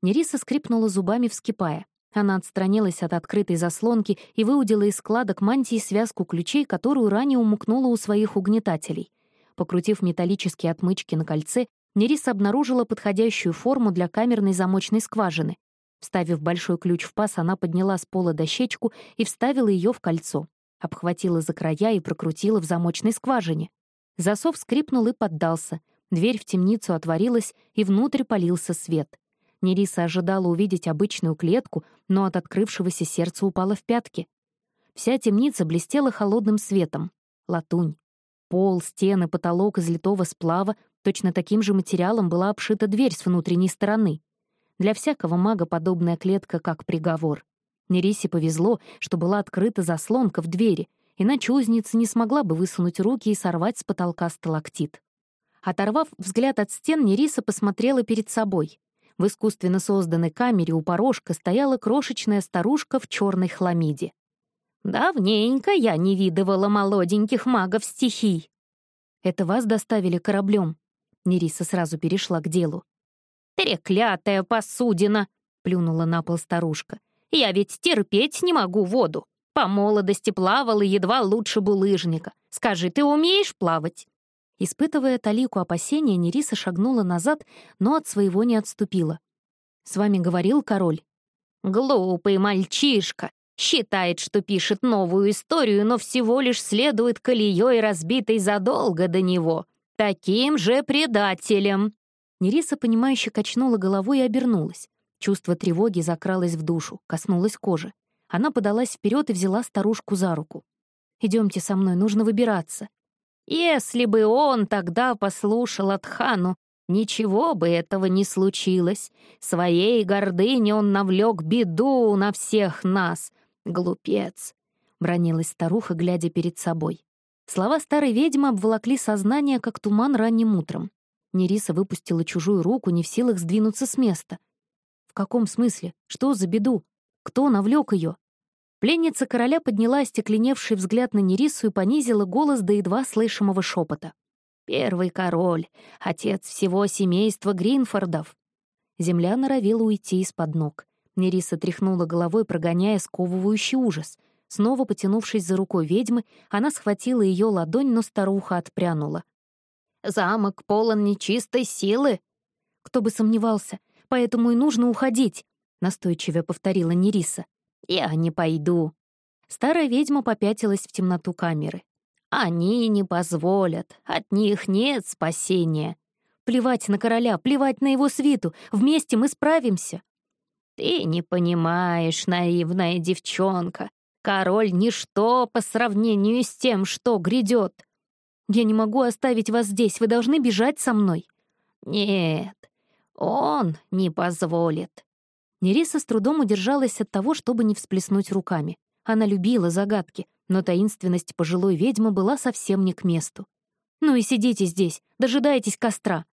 Нериса скрипнула зубами, вскипая. Она отстранилась от открытой заслонки и выудила из складок мантии связку ключей, которую ранее умукнула у своих угнетателей. Покрутив металлические отмычки на кольце, Нериса обнаружила подходящую форму для камерной замочной скважины. Вставив большой ключ в паз, она подняла с пола дощечку и вставила ее в кольцо обхватила за края и прокрутила в замочной скважине. Засов скрипнул и поддался. Дверь в темницу отворилась, и внутрь полился свет. Нериса ожидала увидеть обычную клетку, но от открывшегося сердца упала в пятки. Вся темница блестела холодным светом. Латунь. Пол, стены, потолок из литого сплава точно таким же материалом была обшита дверь с внутренней стороны. Для всякого мага подобная клетка как приговор. Нерисе повезло, что была открыта заслонка в двери, иначе узница не смогла бы высунуть руки и сорвать с потолка сталактит. Оторвав взгляд от стен, Нериса посмотрела перед собой. В искусственно созданной камере у порожка стояла крошечная старушка в черной хламиде. «Давненько я не видывала молоденьких магов стихий». «Это вас доставили кораблем?» Нериса сразу перешла к делу. «Треклятая посудина!» — плюнула на пол старушка. Я ведь терпеть не могу воду. По молодости плавала едва лучше булыжника. Скажи, ты умеешь плавать?» Испытывая талику опасения, Нериса шагнула назад, но от своего не отступила. «С вами говорил король?» «Глупый мальчишка. Считает, что пишет новую историю, но всего лишь следует колеей, разбитой задолго до него. Таким же предателем!» Нериса, понимающе качнула головой и обернулась. Чувство тревоги закралось в душу, коснулось кожи. Она подалась вперед и взяла старушку за руку. Идемте со мной, нужно выбираться. Если бы он тогда послушал Атхану, ничего бы этого не случилось. Своей гордыне он навлек беду на всех нас. Глупец, — бронилась старуха, глядя перед собой. Слова старой ведьмы обволокли сознание, как туман ранним утром. Нериса выпустила чужую руку, не в силах сдвинуться с места каком смысле? Что за беду? Кто навлек ее? Пленница короля подняла остекленевший взгляд на Нерису и понизила голос до едва слышимого шепота. «Первый король, отец всего семейства Гринфордов». Земля норовила уйти из-под ног. Нериса тряхнула головой, прогоняя сковывающий ужас. Снова потянувшись за рукой ведьмы, она схватила ее ладонь, но старуха отпрянула. «Замок полон нечистой силы!» Кто бы сомневался, поэтому и нужно уходить», — настойчиво повторила Нериса. «Я не пойду». Старая ведьма попятилась в темноту камеры. «Они не позволят, от них нет спасения. Плевать на короля, плевать на его свиту, вместе мы справимся». «Ты не понимаешь, наивная девчонка. Король — ничто по сравнению с тем, что грядет. Я не могу оставить вас здесь, вы должны бежать со мной». «Нет, он не позволит. Нериса с трудом удержалась от того, чтобы не всплеснуть руками. Она любила загадки, но таинственность пожилой ведьмы была совсем не к месту. «Ну и сидите здесь, дожидайтесь костра».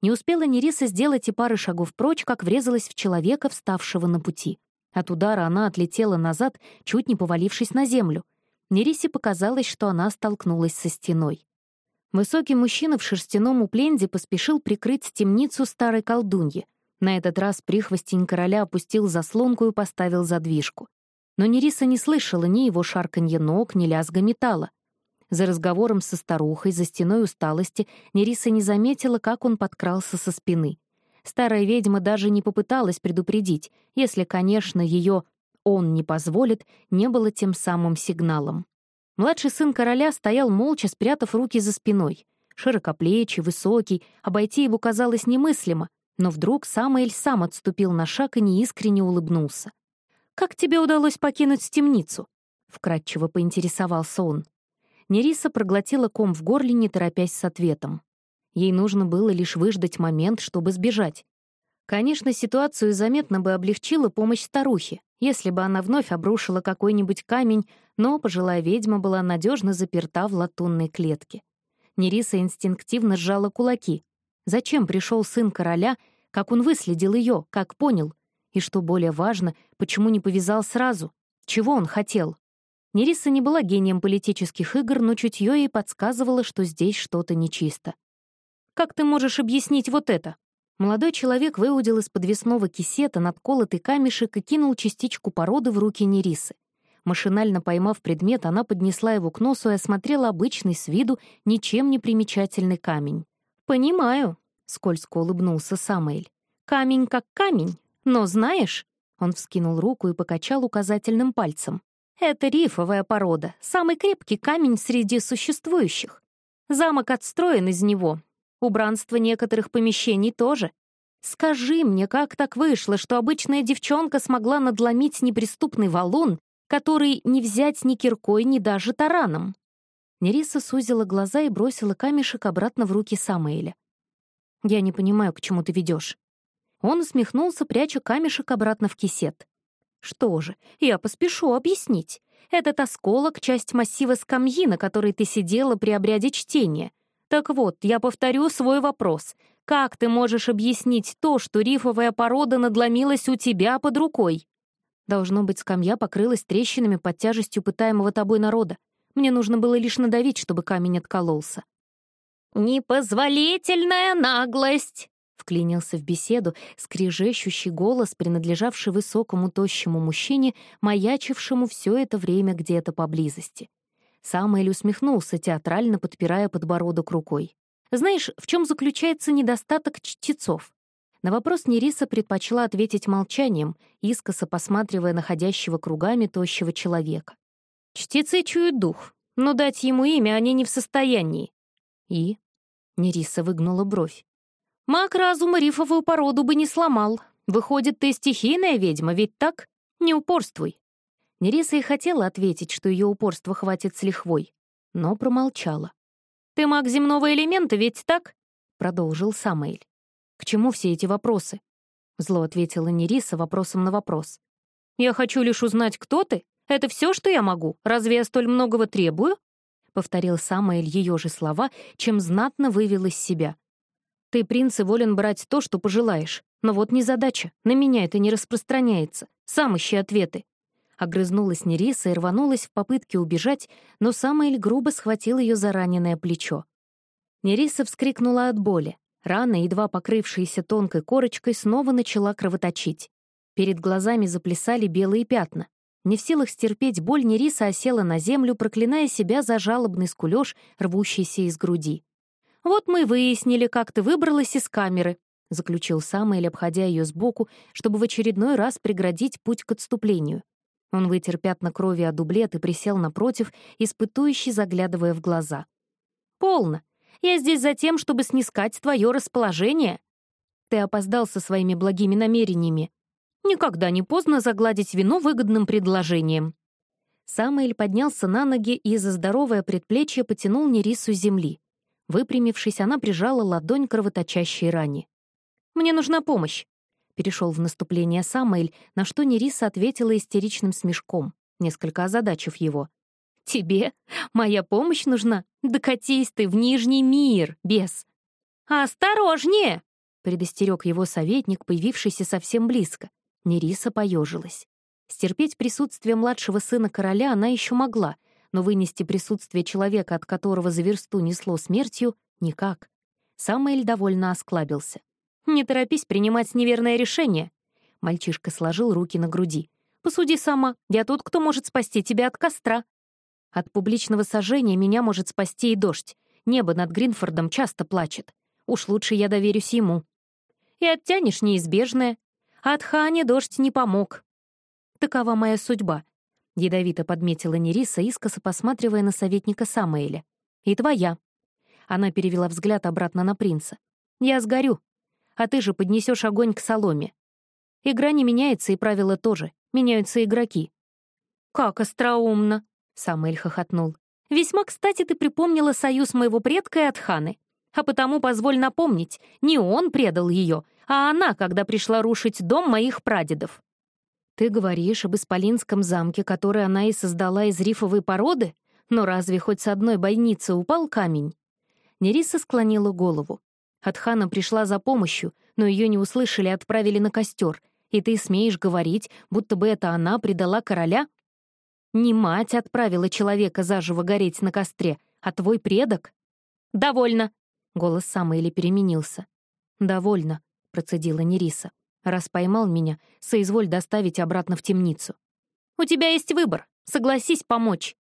Не успела Нериса сделать и пары шагов прочь, как врезалась в человека, вставшего на пути. От удара она отлетела назад, чуть не повалившись на землю. Нерисе показалось, что она столкнулась со стеной. Высокий мужчина в шерстяном упленде поспешил прикрыть темницу старой колдуньи. На этот раз прихвостень короля опустил заслонку и поставил задвижку. Но Нериса не слышала ни его шарканья ног, ни лязга металла. За разговором со старухой, за стеной усталости, Нериса не заметила, как он подкрался со спины. Старая ведьма даже не попыталась предупредить, если, конечно, ее «он не позволит» не было тем самым сигналом. Младший сын короля стоял молча, спрятав руки за спиной. Широкоплечий, высокий, обойти его казалось немыслимо, но вдруг Самоэль сам отступил на шаг и неискренне улыбнулся. «Как тебе удалось покинуть темницу?» — вкратчиво поинтересовался он. Нериса проглотила ком в горле, не торопясь с ответом. Ей нужно было лишь выждать момент, чтобы сбежать. Конечно, ситуацию заметно бы облегчила помощь старухи, если бы она вновь обрушила какой-нибудь камень, но пожилая ведьма была надежно заперта в латунной клетке. Нериса инстинктивно сжала кулаки. Зачем пришел сын короля, как он выследил ее, как понял? И что более важно, почему не повязал сразу? Чего он хотел? Нериса не была гением политических игр, но чутье ей подсказывало, что здесь что-то нечисто. «Как ты можешь объяснить вот это?» Молодой человек выудил из подвесного кисета надколотый камешек и кинул частичку породы в руки Нерисы. Машинально поймав предмет, она поднесла его к носу и осмотрела обычный с виду ничем не примечательный камень. «Понимаю», — скользко улыбнулся Самоэль. «Камень как камень, но знаешь...» Он вскинул руку и покачал указательным пальцем. «Это рифовая порода, самый крепкий камень среди существующих. Замок отстроен из него, Убранство некоторых помещений тоже. Скажи мне, как так вышло, что обычная девчонка смогла надломить неприступный валун, который не взять ни киркой, ни даже тараном?» Нериса сузила глаза и бросила камешек обратно в руки Самоэля. «Я не понимаю, к чему ты ведешь. Он усмехнулся, пряча камешек обратно в кисет. «Что же, я поспешу объяснить. Этот осколок — часть массива скамьи, на которой ты сидела при обряде чтения. Так вот, я повторю свой вопрос. Как ты можешь объяснить то, что рифовая порода надломилась у тебя под рукой? Должно быть, скамья покрылась трещинами под тяжестью пытаемого тобой народа. Мне нужно было лишь надавить, чтобы камень откололся. «Непозволительная наглость!» — вклинился в беседу скрежещущий голос, принадлежавший высокому тощему мужчине, маячившему все это время где-то поблизости. Самуэль усмехнулся, театрально подпирая подбородок рукой. «Знаешь, в чем заключается недостаток чтецов?» На вопрос Нериса предпочла ответить молчанием, искоса посматривая находящего кругами тощего человека. «Чтецы чуют дух, но дать ему имя они не в состоянии». «И?» — Нериса выгнула бровь. «Маг разума рифовую породу бы не сломал. Выходит, ты стихийная ведьма, ведь так? Не упорствуй». Нериса и хотела ответить, что ее упорство хватит с лихвой, но промолчала. «Ты маг земного элемента, ведь так?» — продолжил Самоэль. «К чему все эти вопросы?» — зло ответила Нериса вопросом на вопрос. «Я хочу лишь узнать, кто ты. Это все, что я могу. Разве я столь многого требую?» — повторил Самоэль ее же слова, чем знатно вывел из себя. «Ты, принц, и волен брать то, что пожелаешь. Но вот незадача. На меня это не распространяется. Сам ищи ответы. Огрызнулась Нериса и рванулась в попытке убежать, но Самоэль грубо схватил ее за раненое плечо. Нериса вскрикнула от боли. Рана, едва покрывшаяся тонкой корочкой, снова начала кровоточить. Перед глазами заплясали белые пятна. Не в силах стерпеть боль, Нериса осела на землю, проклиная себя за жалобный скулёж, рвущийся из груди. «Вот мы выяснили, как ты выбралась из камеры», — заключил Самоэль, обходя ее сбоку, чтобы в очередной раз преградить путь к отступлению. Он вытер пятна крови о дублет и присел напротив, испытующий, заглядывая в глаза. «Полно. Я здесь за тем, чтобы снискать твое расположение. Ты опоздал со своими благими намерениями. Никогда не поздно загладить вину выгодным предложением». Самоэль поднялся на ноги и за здоровое предплечье потянул Нерису земли. Выпрямившись, она прижала ладонь к кровоточащей ране. «Мне нужна помощь перешел в наступление Самоэль, на что Нериса ответила истеричным смешком, несколько озадачив его. «Тебе? Моя помощь нужна? Докатись ты в Нижний мир, бес!» «Осторожнее!» — предостерег его советник, появившийся совсем близко. Нериса поежилась. Стерпеть присутствие младшего сына короля она еще могла, но вынести присутствие человека, от которого за версту несло смертью, никак. Самоэль довольно осклабился. «Не торопись принимать неверное решение». Мальчишка сложил руки на груди. «Посуди сама. Я тот, кто может спасти тебя от костра. От публичного сожжения меня может спасти и дождь. Небо над Гринфордом часто плачет. Уж лучше я доверюсь ему. И оттянешь неизбежное. От Хани дождь не помог. Такова моя судьба», — ядовито подметила Нериса, искоса посматривая на советника Самоэля. «И твоя. Она перевела взгляд обратно на принца. «Я сгорю, а ты же поднесешь огонь к соломе. Игра не меняется, и правила тоже. Меняются игроки». «Как остроумно!» — Самуэль хохотнул. «Весьма кстати ты припомнила союз моего предка и Атханы. А потому позволь напомнить, не он предал ее, а она, когда пришла рушить дом моих прадедов». «Ты говоришь об Исполинском замке, который она и создала из рифовой породы? Но разве хоть с одной бойницы упал камень?» Нериса склонила голову. Атхана пришла за помощью, но ее не услышали отправили на костер. И ты смеешь говорить, будто бы это она предала короля? Не мать отправила человека заживо гореть на костре, а твой предок? «Довольно!» — голос Самоэля переменился. «Довольно», — процедила Нериса. «Раз поймал меня, соизволь доставить обратно в темницу». «У тебя есть выбор. Согласись помочь».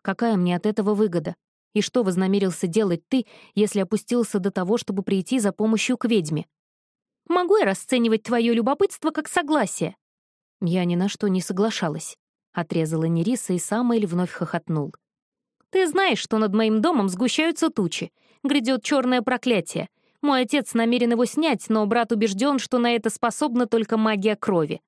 «Какая мне от этого выгода? И что вознамерился делать ты, если опустился до того, чтобы прийти за помощью к ведьме? Могу я расценивать твое любопытство как согласие?» Я ни на что не соглашалась. Отрезала Нериса, и Самоэль вновь хохотнул. «Ты знаешь, что над моим домом сгущаются тучи. Грядет черное проклятие. Мой отец намерен его снять, но брат убежден, что на это способна только магия крови».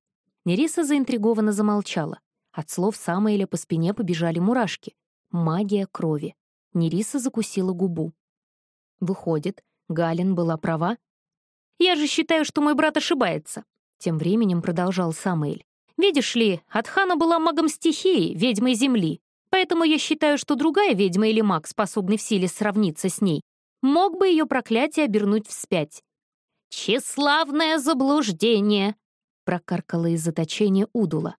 Нериса заинтригованно замолчала. От слов Самоэля по спине побежали мурашки. Магия крови. Нериса закусила губу. Выходит, Галин была права? «Я же считаю, что мой брат ошибается», — тем временем продолжал Самоэль. «Видишь ли, Атхана была магом стихии, ведьмой земли, поэтому я считаю, что другая ведьма или маг, способный в силе сравниться с ней, мог бы ее проклятие обернуть вспять». «Тщеславное заблуждение», — прокаркала из заточения Удула.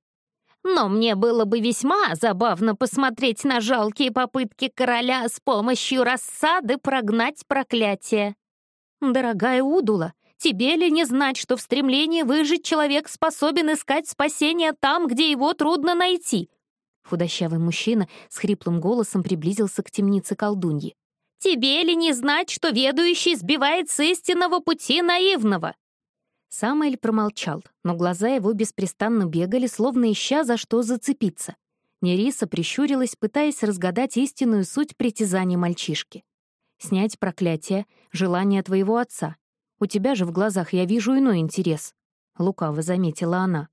Но мне было бы весьма забавно посмотреть на жалкие попытки короля с помощью рассады прогнать проклятие. Дорогая Удула, тебе ли не знать, что в стремлении выжить человек способен искать спасение там, где его трудно найти? Худощавый мужчина с хриплым голосом приблизился к темнице колдуньи. «Тебе ли не знать, что ведущий сбивает с истинного пути наивного? Самоэль промолчал, но глаза его беспрестанно бегали, словно ища за что зацепиться. Нериса прищурилась, пытаясь разгадать истинную суть притязаний мальчишки. «Снять проклятие — желание твоего отца. У тебя же в глазах я вижу иной интерес», — лукаво заметила она.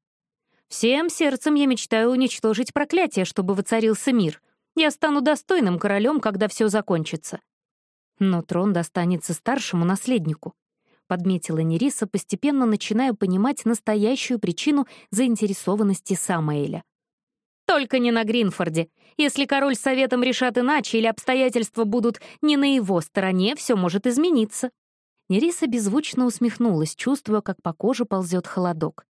«Всем сердцем я мечтаю уничтожить проклятие, чтобы воцарился мир. Я стану достойным королем, когда все закончится. Но трон достанется старшему наследнику подметила Нериса, постепенно начиная понимать настоящую причину заинтересованности Самоэля. «Только не на Гринфорде. Если король с советом решат иначе или обстоятельства будут не на его стороне, все может измениться». Нериса беззвучно усмехнулась, чувствуя, как по коже ползет холодок.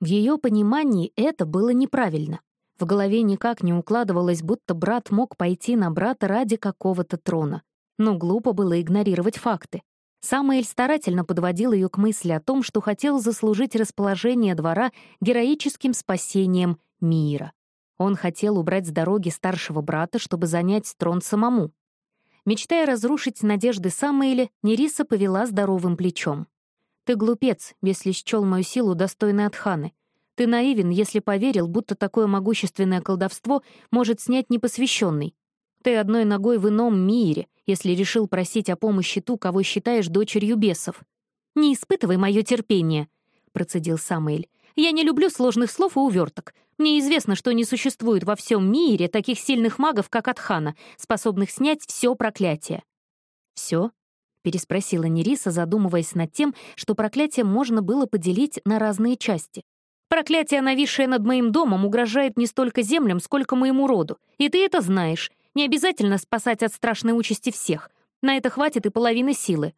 В ее понимании это было неправильно. В голове никак не укладывалось, будто брат мог пойти на брата ради какого-то трона. Но глупо было игнорировать факты. Самоэль старательно подводил ее к мысли о том, что хотел заслужить расположение двора героическим спасением мира. Он хотел убрать с дороги старшего брата, чтобы занять трон самому. Мечтая разрушить надежды Самоэля, Нериса повела здоровым плечом. «Ты глупец, если счел мою силу достойной от ханы. Ты наивен, если поверил, будто такое могущественное колдовство может снять непосвященный. Ты одной ногой в ином мире, если решил просить о помощи ту, кого считаешь дочерью бесов. «Не испытывай мое терпение», — процедил Самуэль. «Я не люблю сложных слов и уверток. Мне известно, что не существует во всем мире таких сильных магов, как Атхана, способных снять все проклятие». «Все?» — переспросила Нериса, задумываясь над тем, что проклятие можно было поделить на разные части. «Проклятие, нависшее над моим домом, угрожает не столько землям, сколько моему роду. И ты это знаешь. Не обязательно спасать от страшной участи всех. На это хватит и половины силы.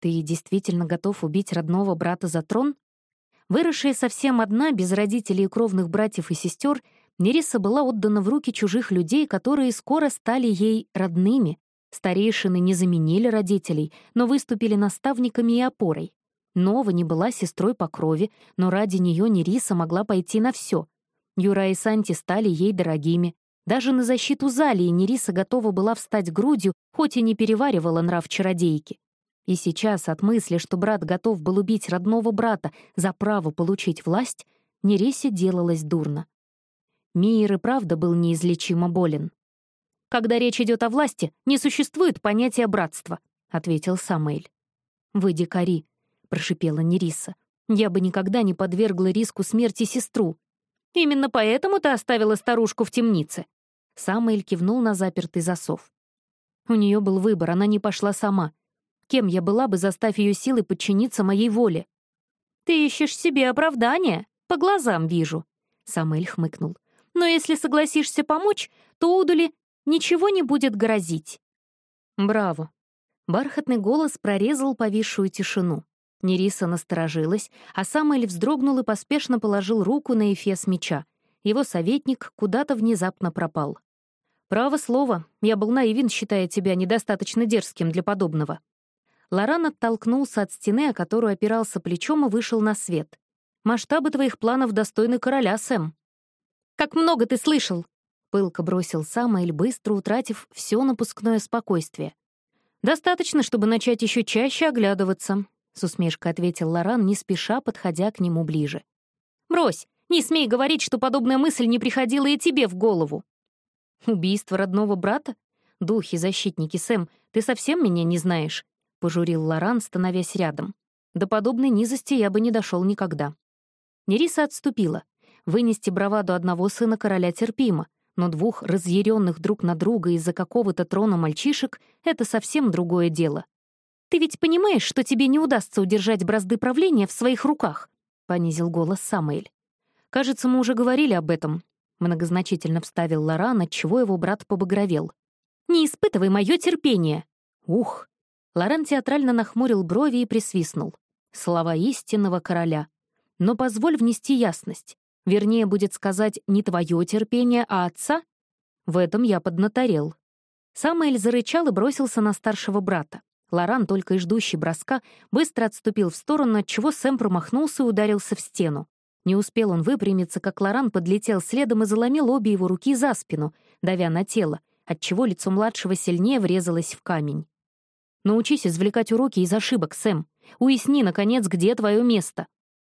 Ты действительно готов убить родного брата за трон? Выросшая совсем одна, без родителей и кровных братьев и сестер, Нериса была отдана в руки чужих людей, которые скоро стали ей родными. Старейшины не заменили родителей, но выступили наставниками и опорой. Нова не была сестрой по крови, но ради нее Нериса могла пойти на все. Юра и Санти стали ей дорогими, даже на защиту Залии Нериса готова была встать грудью, хоть и не переваривала нрав чародейки. И сейчас от мысли, что брат готов был убить родного брата за право получить власть, Нерисе делалось дурно. Мир и правда был неизлечимо болен. Когда речь идет о власти, не существует понятия братства», — ответил Самуэль. «Вы дикари», — прошипела Нериса. «Я бы никогда не подвергла риску смерти сестру». «Именно поэтому ты оставила старушку в темнице». Самуэль кивнул на запертый засов. У нее был выбор, она не пошла сама. Кем я была бы, заставив ее силой подчиниться моей воле? «Ты ищешь себе оправдания? По глазам вижу», — Самуэль хмыкнул. «Но если согласишься помочь, то Удули ничего не будет грозить». «Браво». Бархатный голос прорезал повисшую тишину. Нериса насторожилась, а Самуэль вздрогнул и поспешно положил руку на эфес меча. Его советник куда-то внезапно пропал. «Право слово, я был наивен, считая тебя недостаточно дерзким для подобного». Лоран оттолкнулся от стены, о которую опирался плечом, и вышел на свет. «Масштабы твоих планов достойны короля, Сэм». «Как много ты слышал!» Пылко бросил Самоэль, быстро утратив все напускное спокойствие. «Достаточно, чтобы начать еще чаще оглядываться», — с усмешкой ответил Лоран, не спеша подходя к нему ближе. «Брось, не смей говорить, что подобная мысль не приходила и тебе в голову». «Убийство родного брата? Духи-защитники, Сэм, ты совсем меня не знаешь?» — пожурил Лоран, становясь рядом. «До подобной низости я бы не дошел никогда». Нериса отступила. Вынести браваду одного сына короля терпимо, но двух разъяренных друг на друга из-за какого-то трона мальчишек — это совсем другое дело. «Ты ведь понимаешь, что тебе не удастся удержать бразды правления в своих руках?» — понизил голос Самуэль. «Кажется, мы уже говорили об этом», — многозначительно вставил Лоран, отчего его брат побагровел. «Не испытывай мое терпение!» «Ух!» Лоран театрально нахмурил брови и присвистнул. Слова истинного короля. «Но позволь внести ясность. Вернее, будет сказать не твое терпение, а отца? В этом я поднаторел. Самуэль зарычал и бросился на старшего брата. Лоран, только и ждущий броска, быстро отступил в сторону, отчего Сэм промахнулся и ударился в стену. Не успел он выпрямиться, как Лоран подлетел следом и заломил обе его руки за спину, давя на тело, отчего лицо младшего сильнее врезалось в камень. «Научись извлекать уроки из ошибок, Сэм. Уясни, наконец, где твое место»,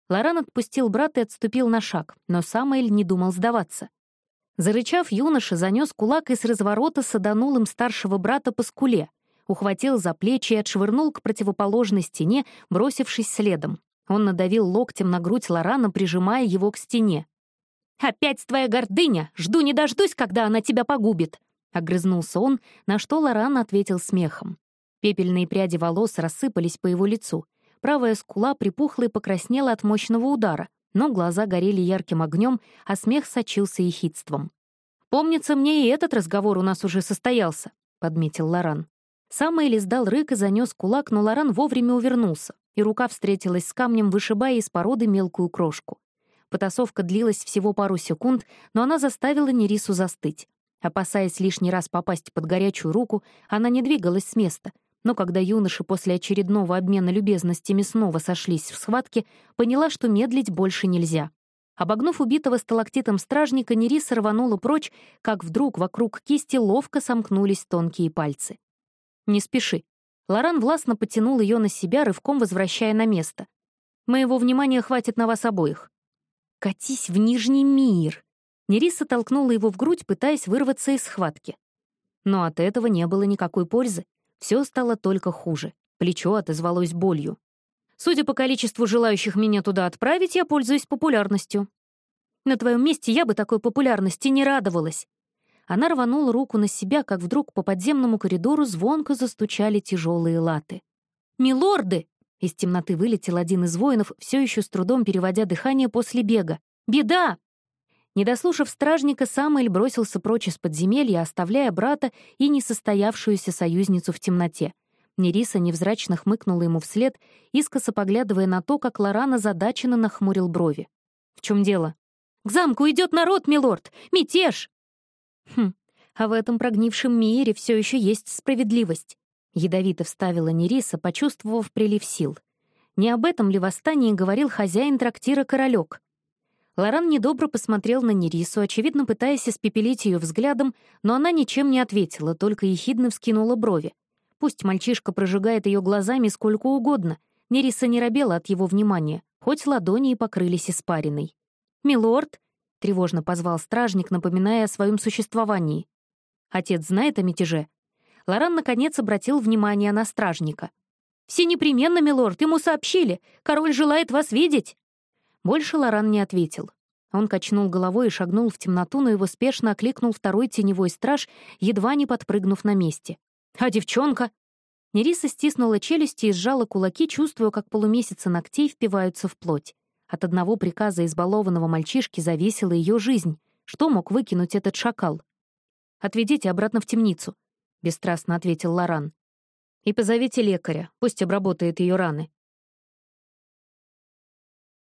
Лоран отпустил брата и отступил на шаг, но Самуэль не думал сдаваться. Зарычав, юноша занес кулак и с разворота саданул им старшего брата по скуле, ухватил за плечи и отшвырнул к противоположной стене, бросившись следом. Он надавил локтем на грудь Лорана, прижимая его к стене. «Опять твоя гордыня! Жду не дождусь, когда она тебя погубит!» Огрызнулся он, на что Лоран ответил смехом. Пепельные пряди волос рассыпались по его лицу. Правая скула припухла и покраснела от мощного удара, но глаза горели ярким огнем, а смех сочился ехидством. «Помнится, мне и этот разговор у нас уже состоялся», — подметил Лоран. Самый издал рык и занес кулак, но Лоран вовремя увернулся, и рука встретилась с камнем, вышибая из породы мелкую крошку. Потасовка длилась всего пару секунд, но она заставила Нерису застыть. Опасаясь лишний раз попасть под горячую руку, она не двигалась с места, но когда юноши после очередного обмена любезностями снова сошлись в схватке, поняла, что медлить больше нельзя. Обогнув убитого сталактитом стражника, Нериса рванула прочь, как вдруг вокруг кисти ловко сомкнулись тонкие пальцы. «Не спеши». Лоран властно потянул ее на себя, рывком возвращая на место. «Моего внимания хватит на вас обоих». «Катись в Нижний мир!» Нериса толкнула его в грудь, пытаясь вырваться из схватки. Но от этого не было никакой пользы. Все стало только хуже. Плечо отозвалось болью. Судя по количеству желающих меня туда отправить, я пользуюсь популярностью. На твоем месте я бы такой популярности не радовалась. Она рванула руку на себя, как вдруг по подземному коридору звонко застучали тяжелые латы. «Милорды!» — из темноты вылетел один из воинов, все еще с трудом переводя дыхание после бега. «Беда!» Не дослушав стражника, Самуэль бросился прочь из подземелья, оставляя брата и несостоявшуюся союзницу в темноте. Нериса невзрачно хмыкнула ему вслед, искоса поглядывая на то, как Лорана задаченно нахмурил брови. «В чем дело?» «К замку идет народ, милорд! Мятеж!» «Хм, а в этом прогнившем мире все еще есть справедливость», — ядовито вставила Нериса, почувствовав прилив сил. Не об этом ли восстании говорил хозяин трактира «Королек»? Лоран недобро посмотрел на Нерису, очевидно пытаясь испепелить ее взглядом, но она ничем не ответила, только ехидно вскинула брови. Пусть мальчишка прожигает ее глазами сколько угодно. Нериса не робела от его внимания, хоть ладони и покрылись испариной. «Милорд!» — тревожно позвал стражник, напоминая о своем существовании. Отец знает о мятеже?» Лоран, наконец, обратил внимание на стражника. «Все непременно, милорд, ему сообщили. Король желает вас видеть». Больше Лоран не ответил. Он качнул головой и шагнул в темноту, но его спешно окликнул второй теневой страж, едва не подпрыгнув на месте. «А девчонка?» Нериса стиснула челюсти и сжала кулаки, чувствуя, как полумесяцы ногтей впиваются в плоть. От одного приказа избалованного мальчишки зависела ее жизнь. Что мог выкинуть этот шакал? «Отведите обратно в темницу», — бесстрастно ответил Лоран. «И позовите лекаря, пусть обработает ее раны.